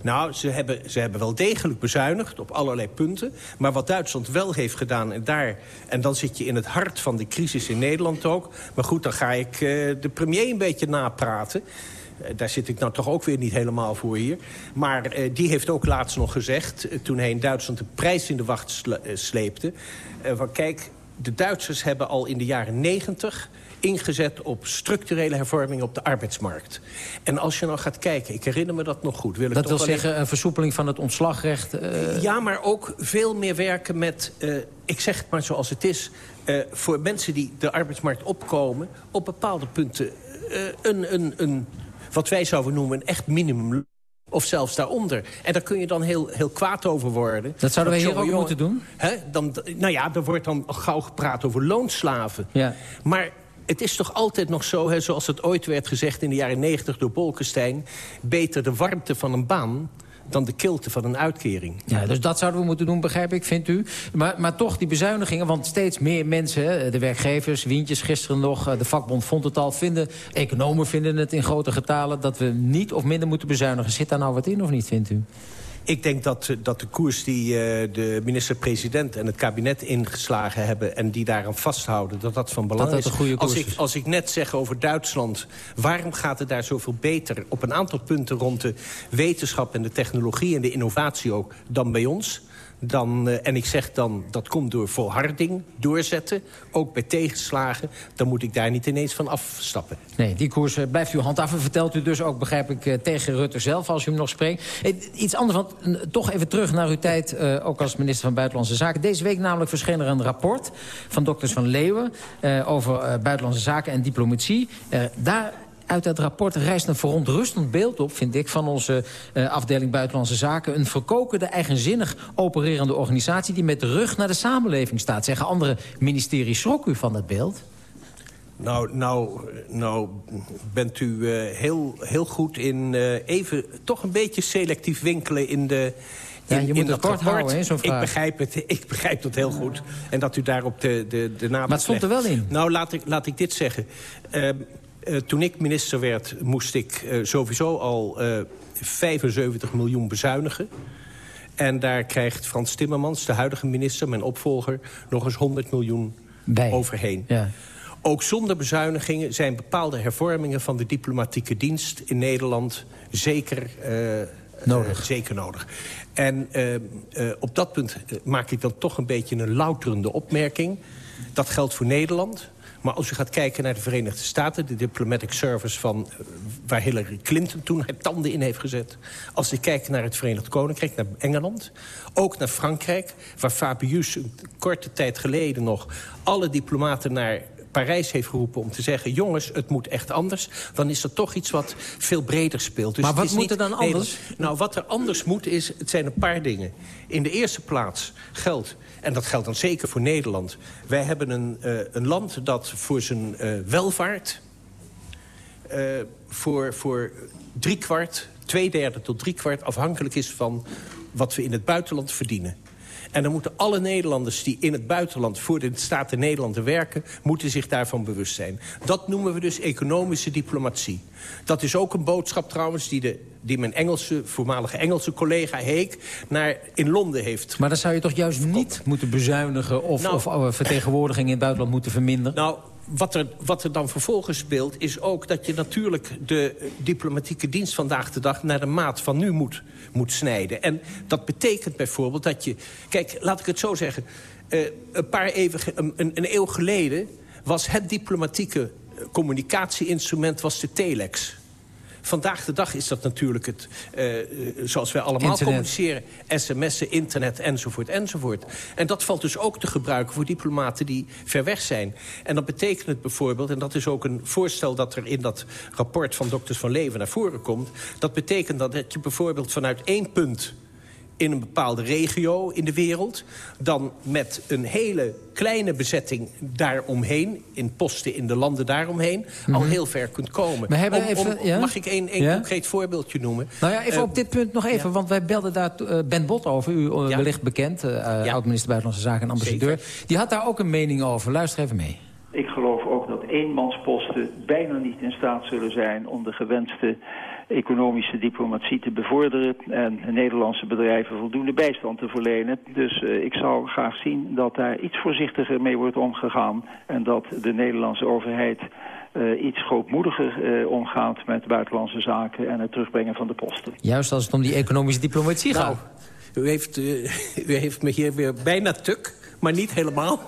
Nou, ze hebben, ze hebben wel degelijk bezuinigd op allerlei punten. Maar wat Duitsland wel heeft gedaan, en, daar, en dan zit je in het hart van de crisis in Nederland ook. Maar goed, dan ga ik uh, de premier een beetje napraten. Uh, daar zit ik nou toch ook weer niet helemaal voor hier. Maar uh, die heeft ook laatst nog gezegd, toen hij in Duitsland de prijs in de wacht sle sleepte... van kijk, de Duitsers hebben al in de jaren negentig ingezet op structurele hervormingen op de arbeidsmarkt. En als je nou gaat kijken, ik herinner me dat nog goed. Wil ik dat wil alleen... zeggen een versoepeling van het ontslagrecht? Uh... Ja, maar ook veel meer werken met, uh, ik zeg het maar zoals het is... Uh, voor mensen die de arbeidsmarkt opkomen... op bepaalde punten een, een, een, wat wij zouden noemen een echt minimum of zelfs daaronder. En daar kun je dan heel, heel kwaad over worden. Dat zouden we hier ook jongen, moeten doen? Hè, dan, nou ja, er wordt dan gauw gepraat over loonslaven. Ja. Maar het is toch altijd nog zo, hè, zoals het ooit werd gezegd in de jaren negentig door Bolkestein... beter de warmte van een baan dan de kilte van een uitkering. Ja, dus dat zouden we moeten doen, begrijp ik, vindt u. Maar, maar toch die bezuinigingen, want steeds meer mensen... de werkgevers, Wientjes gisteren nog, de vakbond vond het al... vinden, economen vinden het in grote getalen... dat we niet of minder moeten bezuinigen. Zit daar nou wat in of niet, vindt u? Ik denk dat, eh, dat de koers die uh, de minister-president en het kabinet ingeslagen hebben... en die daaraan vasthouden, dat dat van belang dat is. Een goede als, koers ik, als ik net zeg over Duitsland... waarom gaat het daar zoveel beter op een aantal punten... rond de wetenschap en de technologie en de innovatie ook dan bij ons... Dan, uh, en ik zeg dan, dat komt door volharding, doorzetten. Ook bij tegenslagen. Dan moet ik daar niet ineens van afstappen. Nee, die koers uh, blijft u handhaven. Vertelt u dus ook, begrijp ik, uh, tegen Rutte zelf als u hem nog spreekt. iets anders, want toch even terug naar uw tijd... ook als minister van Buitenlandse Zaken. Deze week namelijk verscheen er een rapport van dokters van Leeuwen... over buitenlandse zaken en diplomatie. daar uit dat rapport rijst een verontrustend beeld op, vind ik... van onze uh, afdeling Buitenlandse Zaken. Een verkokende, eigenzinnig opererende organisatie... die met de rug naar de samenleving staat. Zeggen andere ministeries, schrok u van dat beeld? Nou, nou, nou bent u uh, heel, heel goed in uh, even toch een beetje selectief winkelen in de... Ja, je moet het kort houden, zo'n vraag. Ik begrijp, het, ik begrijp dat heel goed. En dat u daarop de, de, de naam Maar het stond er wel in. Nou, laat ik, laat ik dit zeggen. Uh, Uh, toen ik minister werd, moest ik uh, sowieso al uh, 75 miljoen bezuinigen. En daar krijgt Frans Timmermans, de huidige minister, mijn opvolger... nog eens 100 miljoen Bij. overheen. Ja. Ook zonder bezuinigingen zijn bepaalde hervormingen... van de diplomatieke dienst in Nederland zeker nodig. zeker nodig. En op dat punt maak ik dan toch een beetje een louterende opmerking. Dat geldt voor Nederland... Maar als u gaat kijken naar de Verenigde Staten... de diplomatic service van waar Hillary Clinton toen haar tanden in heeft gezet. Als ik kijk naar het Verenigd Koninkrijk, naar Engeland. Ook naar Frankrijk, waar Fabius een korte tijd geleden nog... alle diplomaten naar Parijs heeft geroepen om te zeggen... jongens, het moet echt anders. Dan is er toch iets wat veel breder speelt. Dus maar wat het is moet er dan anders? Nou, wat er anders moet is... het zijn een paar dingen. In de eerste plaats geldt en dat geldt dan zeker voor Nederland. Wij hebben een, uh, een land dat voor zijn uh, welvaart... Uh, voor, voor driekwart, twee derde tot driekwart... afhankelijk is van wat we in het buitenland verdienen. En dan moeten alle Nederlanders die in het buitenland... voor de Staten Nederland werken, moeten zich daarvan bewust zijn. Dat noemen we dus economische diplomatie. Dat is ook een boodschap trouwens die, de, die mijn Engelse, voormalige Engelse collega Heek... Naar, in Londen heeft. Maar dan zou je toch juist niet moeten bezuinigen... of, Nou. of uh, vertegenwoordiging in het buitenland moeten verminderen? Nou, wat er, wat er dan vervolgens speelt, is ook dat je natuurlijk de diplomatieke dienst vandaag de dag naar de maat van nu moet, moet snijden. En dat betekent bijvoorbeeld dat je... Kijk, laat ik het zo zeggen. Uh, een paar even, een, een eeuw geleden was het diplomatieke communicatieinstrument was de telex. Vandaag de dag is dat natuurlijk het, uh, zoals wij allemaal Internet. communiceren. sms'en, internet, enzovoort, enzovoort. En dat valt dus ook te gebruiken voor diplomaten die ver weg zijn. En dat betekent het bijvoorbeeld, en dat is ook een voorstel... dat er in dat rapport van dokters van Leven naar voren komt... dat betekent dat, dat je bijvoorbeeld vanuit één punt in een bepaalde regio in de wereld... dan met een hele kleine bezetting daaromheen... in posten in de landen daaromheen... al Mhm. heel ver kunt komen. We hebben Om- even- om- ja? Mag ik één Ja? concreet voorbeeldje noemen? Nou ja, even Eh, op dit punt nog even, want wij belden daar uh, Ben Bot over. U uh, Ja. wellicht bekend, uh, oud-minister Buitenlandse Zaken en ambassadeur. Die had daar ook een mening over. Luister even mee. Ik geloof ook dat eenmansposten bijna niet in staat zullen zijn om de gewenste economische diplomatie te bevorderen en Nederlandse bedrijven voldoende bijstand te verlenen. Dus uh, ik zou graag zien dat daar iets voorzichtiger mee wordt omgegaan en dat de Nederlandse overheid uh, iets grootmoediger uh, omgaat met buitenlandse zaken en het terugbrengen van de posten. Juist als het om die economische diplomatie Nou, gaat. u heeft, uh, u heeft me hier weer bijna tuk, maar niet helemaal.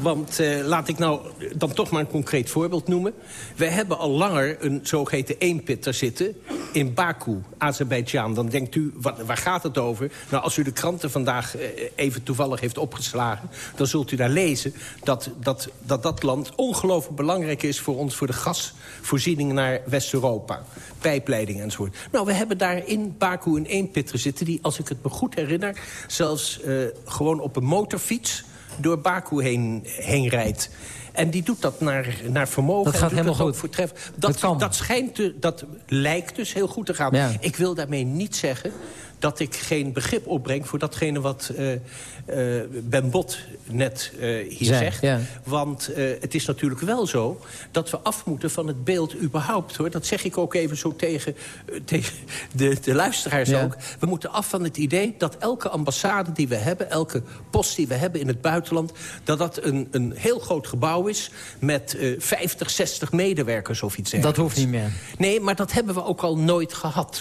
Want uh, laat ik nou dan toch maar een concreet voorbeeld noemen. Wij hebben al langer een zogeheten eenpitter zitten in Baku, Azerbeidzjan. Dan denkt u, wat, waar gaat het over? Nou, als u de kranten vandaag uh, even toevallig heeft opgeslagen... dan zult u daar lezen dat dat, dat, dat land ongelooflijk belangrijk is... voor ons, voor de gasvoorziening naar West-Europa. Pijpleiding enzovoort. Nou, we hebben daar in Baku een eenpitter zitten... die, als ik het me goed herinner, zelfs uh, gewoon op een motorfiets door Baku heen, heen rijdt. En die doet dat naar, naar vermogen. Dat gaat helemaal ook goed. Voortreffelijk. Dat, dat, schijnt te, dat lijkt dus heel goed te gaan. Ja. Ik wil daarmee niet zeggen dat ik geen begrip opbreng... voor datgene wat eh, Ben Bot net eh, hier zegt. ja. Want het is natuurlijk wel zo dat we af moeten van het beeld überhaupt. hoor. Dat zeg ik ook even zo tegen, tegen de, de luisteraars Ja. ook. We moeten af van het idee dat elke ambassade die we hebben... elke post die we hebben in het buitenland... dat dat een, een heel groot gebouw is met eh 50, 60 medewerkers of iets Dat dergelijks. hoeft niet meer. Nee, maar dat hebben we ook al nooit gehad.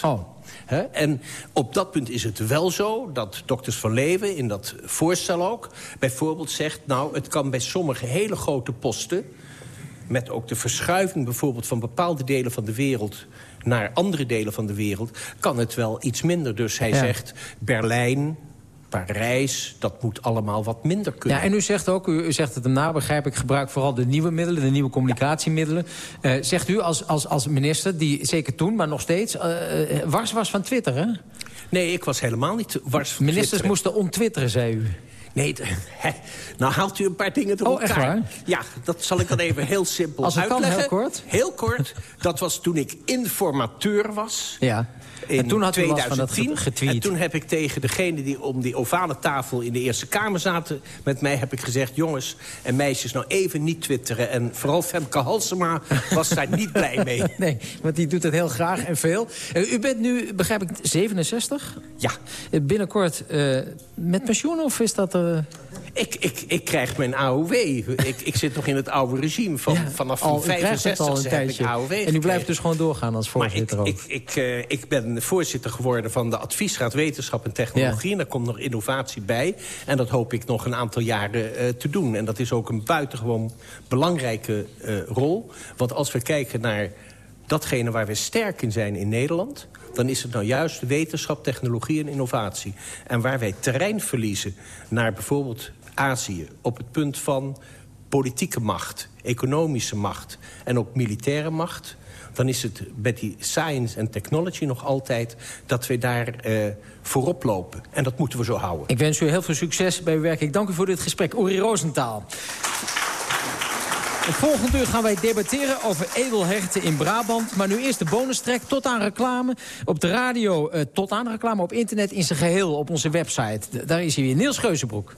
En op dat punt is het wel zo dat dokters van Leeuwen in dat voorstel ook... bijvoorbeeld zegt, nou, het kan bij sommige hele grote posten... met ook de verschuiving bijvoorbeeld van bepaalde delen van de wereld... naar andere delen van de wereld, kan het wel iets minder. Dus hij Ja. zegt, Berlijn, Parijs, dat moet allemaal wat minder kunnen. Ja, en u zegt ook, u, u zegt het hem na, begrijp ik... gebruik vooral de nieuwe middelen, de nieuwe communicatiemiddelen. Eh, zegt u als, als, als minister, die zeker toen, maar nog steeds... eh, wars was van Twitter, hè? Nee, ik was helemaal niet wars van Ministers moesten ontwitteren, zei u. Nee, nou haalt u een paar dingen door Oh, echt elkaar. waar? Ja, dat zal ik dan even heel simpel Als het kan, uitleggen. heel kort. Heel kort. Dat was toen ik informateur was. Ja. In en toen had u last van dat 2010. get- getweet. En toen heb ik tegen degene die om die ovale tafel in de Eerste Kamer zaten... met mij heb ik gezegd, jongens en meisjes, nou even niet twitteren. En vooral Femke Halsema was daar niet blij mee. Nee, want die doet het heel graag en veel. Eh, u bent nu, begrijp ik, 67? Ja. Eh, binnenkort eh, met pensioen of is dat... eh, Ik, ik, ik krijg mijn AOW. Ik, ik zit nog in het oude regime. Van, vanaf al, mijn u krijgt het 65 al een heb ik tijdje. AOW En u blijft dus gewoon doorgaan als voorzitter maar ik, ook. ik, ik, eh, ik ben voorzitter geworden van de Adviesraad Wetenschap en Technologie. En daar komt nog innovatie bij. En dat hoop ik nog een aantal jaren eh, te doen. En dat is ook een buitengewoon belangrijke rol. Want als we kijken naar datgene waar we sterk in zijn in Nederland... dan is het nou juist wetenschap, technologie en innovatie. En waar wij terrein verliezen naar bijvoorbeeld Azië... op het punt van politieke macht, economische macht en ook militaire macht... dan is het met die science en technology nog altijd... dat we daar eh, voorop lopen. En dat moeten we zo houden. Ik wens u heel veel succes bij uw werk. Ik dank u voor dit gesprek. Uri Roosentaal. Het volgende uur gaan wij debatteren over edelherten in Brabant. Maar nu eerst de bonustrek tot aan reclame. Op de radio eh, tot aan reclame op internet in zijn geheel op onze website. Daar is hij weer, Niels Geuzenbroek.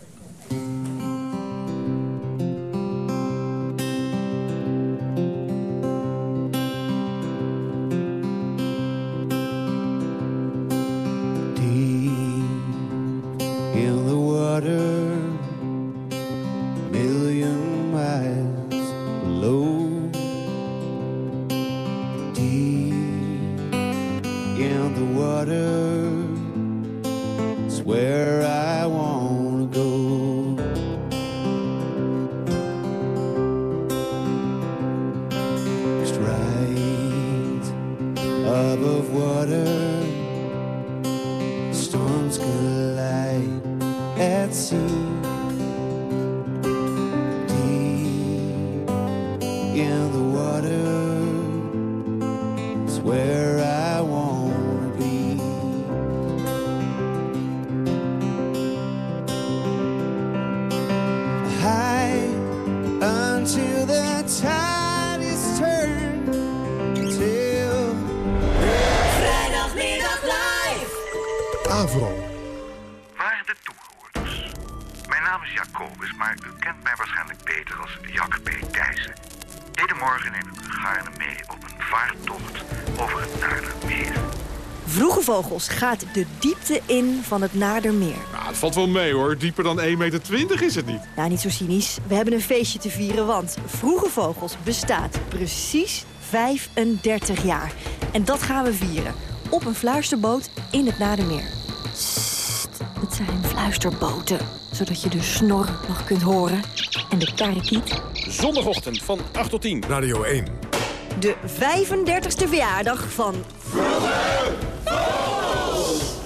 Gaat de diepte in van het Naardermeer. Nou, het valt wel mee hoor. Dieper dan 1,20 meter is het niet. Nou, niet zo cynisch. We hebben een feestje te vieren, want Vroege Vogels bestaat precies 35 jaar. En dat gaan we vieren. Op een fluisterboot in het Nadermeer. Sst, het zijn fluisterboten. Zodat je de snor nog kunt horen. En de karakiet. Zondagochtend van 8 tot 10. Radio 1. De 35ste verjaardag van...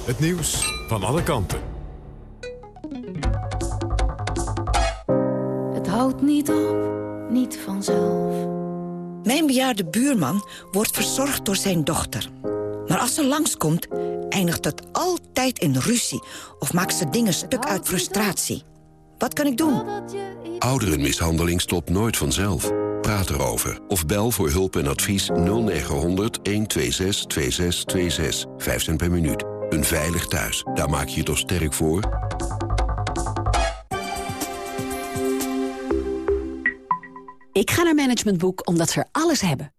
Het nieuws van alle kanten. Het houdt niet op, niet vanzelf. Mijn bejaarde buurman wordt verzorgd door zijn dochter. Maar als ze langskomt, eindigt het altijd in ruzie... of maakt ze dingen stuk uit frustratie. Wat kan ik doen? Ouderenmishandeling stopt nooit vanzelf. Praat erover of bel voor hulp en advies 0900 126 2626. 5 cent per minuut. Een veilig thuis, daar maak je je toch sterk voor? Ik ga naar Management Boek omdat ze er alles hebben.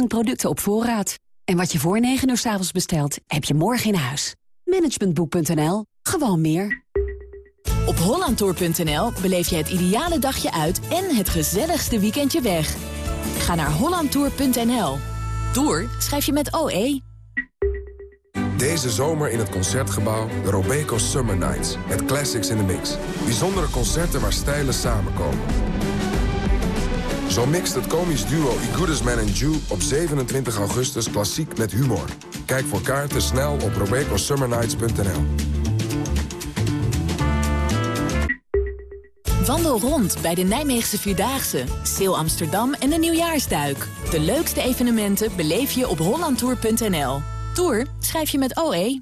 18.000 producten op voorraad. En wat je voor 9 uur s avonds bestelt, heb je morgen in huis. Managementboek.nl. Gewoon meer. Op hollandtour.nl beleef je het ideale dagje uit en het gezelligste weekendje weg. Ga naar hollandtour.nl. Tour schrijf je met OE. Deze zomer in het Concertgebouw de Robeco Summer Nights. Met classics in the mix. Bijzondere concerten waar stijlen samenkomen. Zo mixt het komisch duo I Goodest Man and Jew op 27 augustus klassiek met humor. Kijk voor kaarten snel op robecosummernights.nl. Wandel rond bij de Nijmeegse Vierdaagse, Seel Amsterdam en de Nieuwjaarsduik. De leukste evenementen beleef je op hollandtour.nl. Tour schrijf je met OE.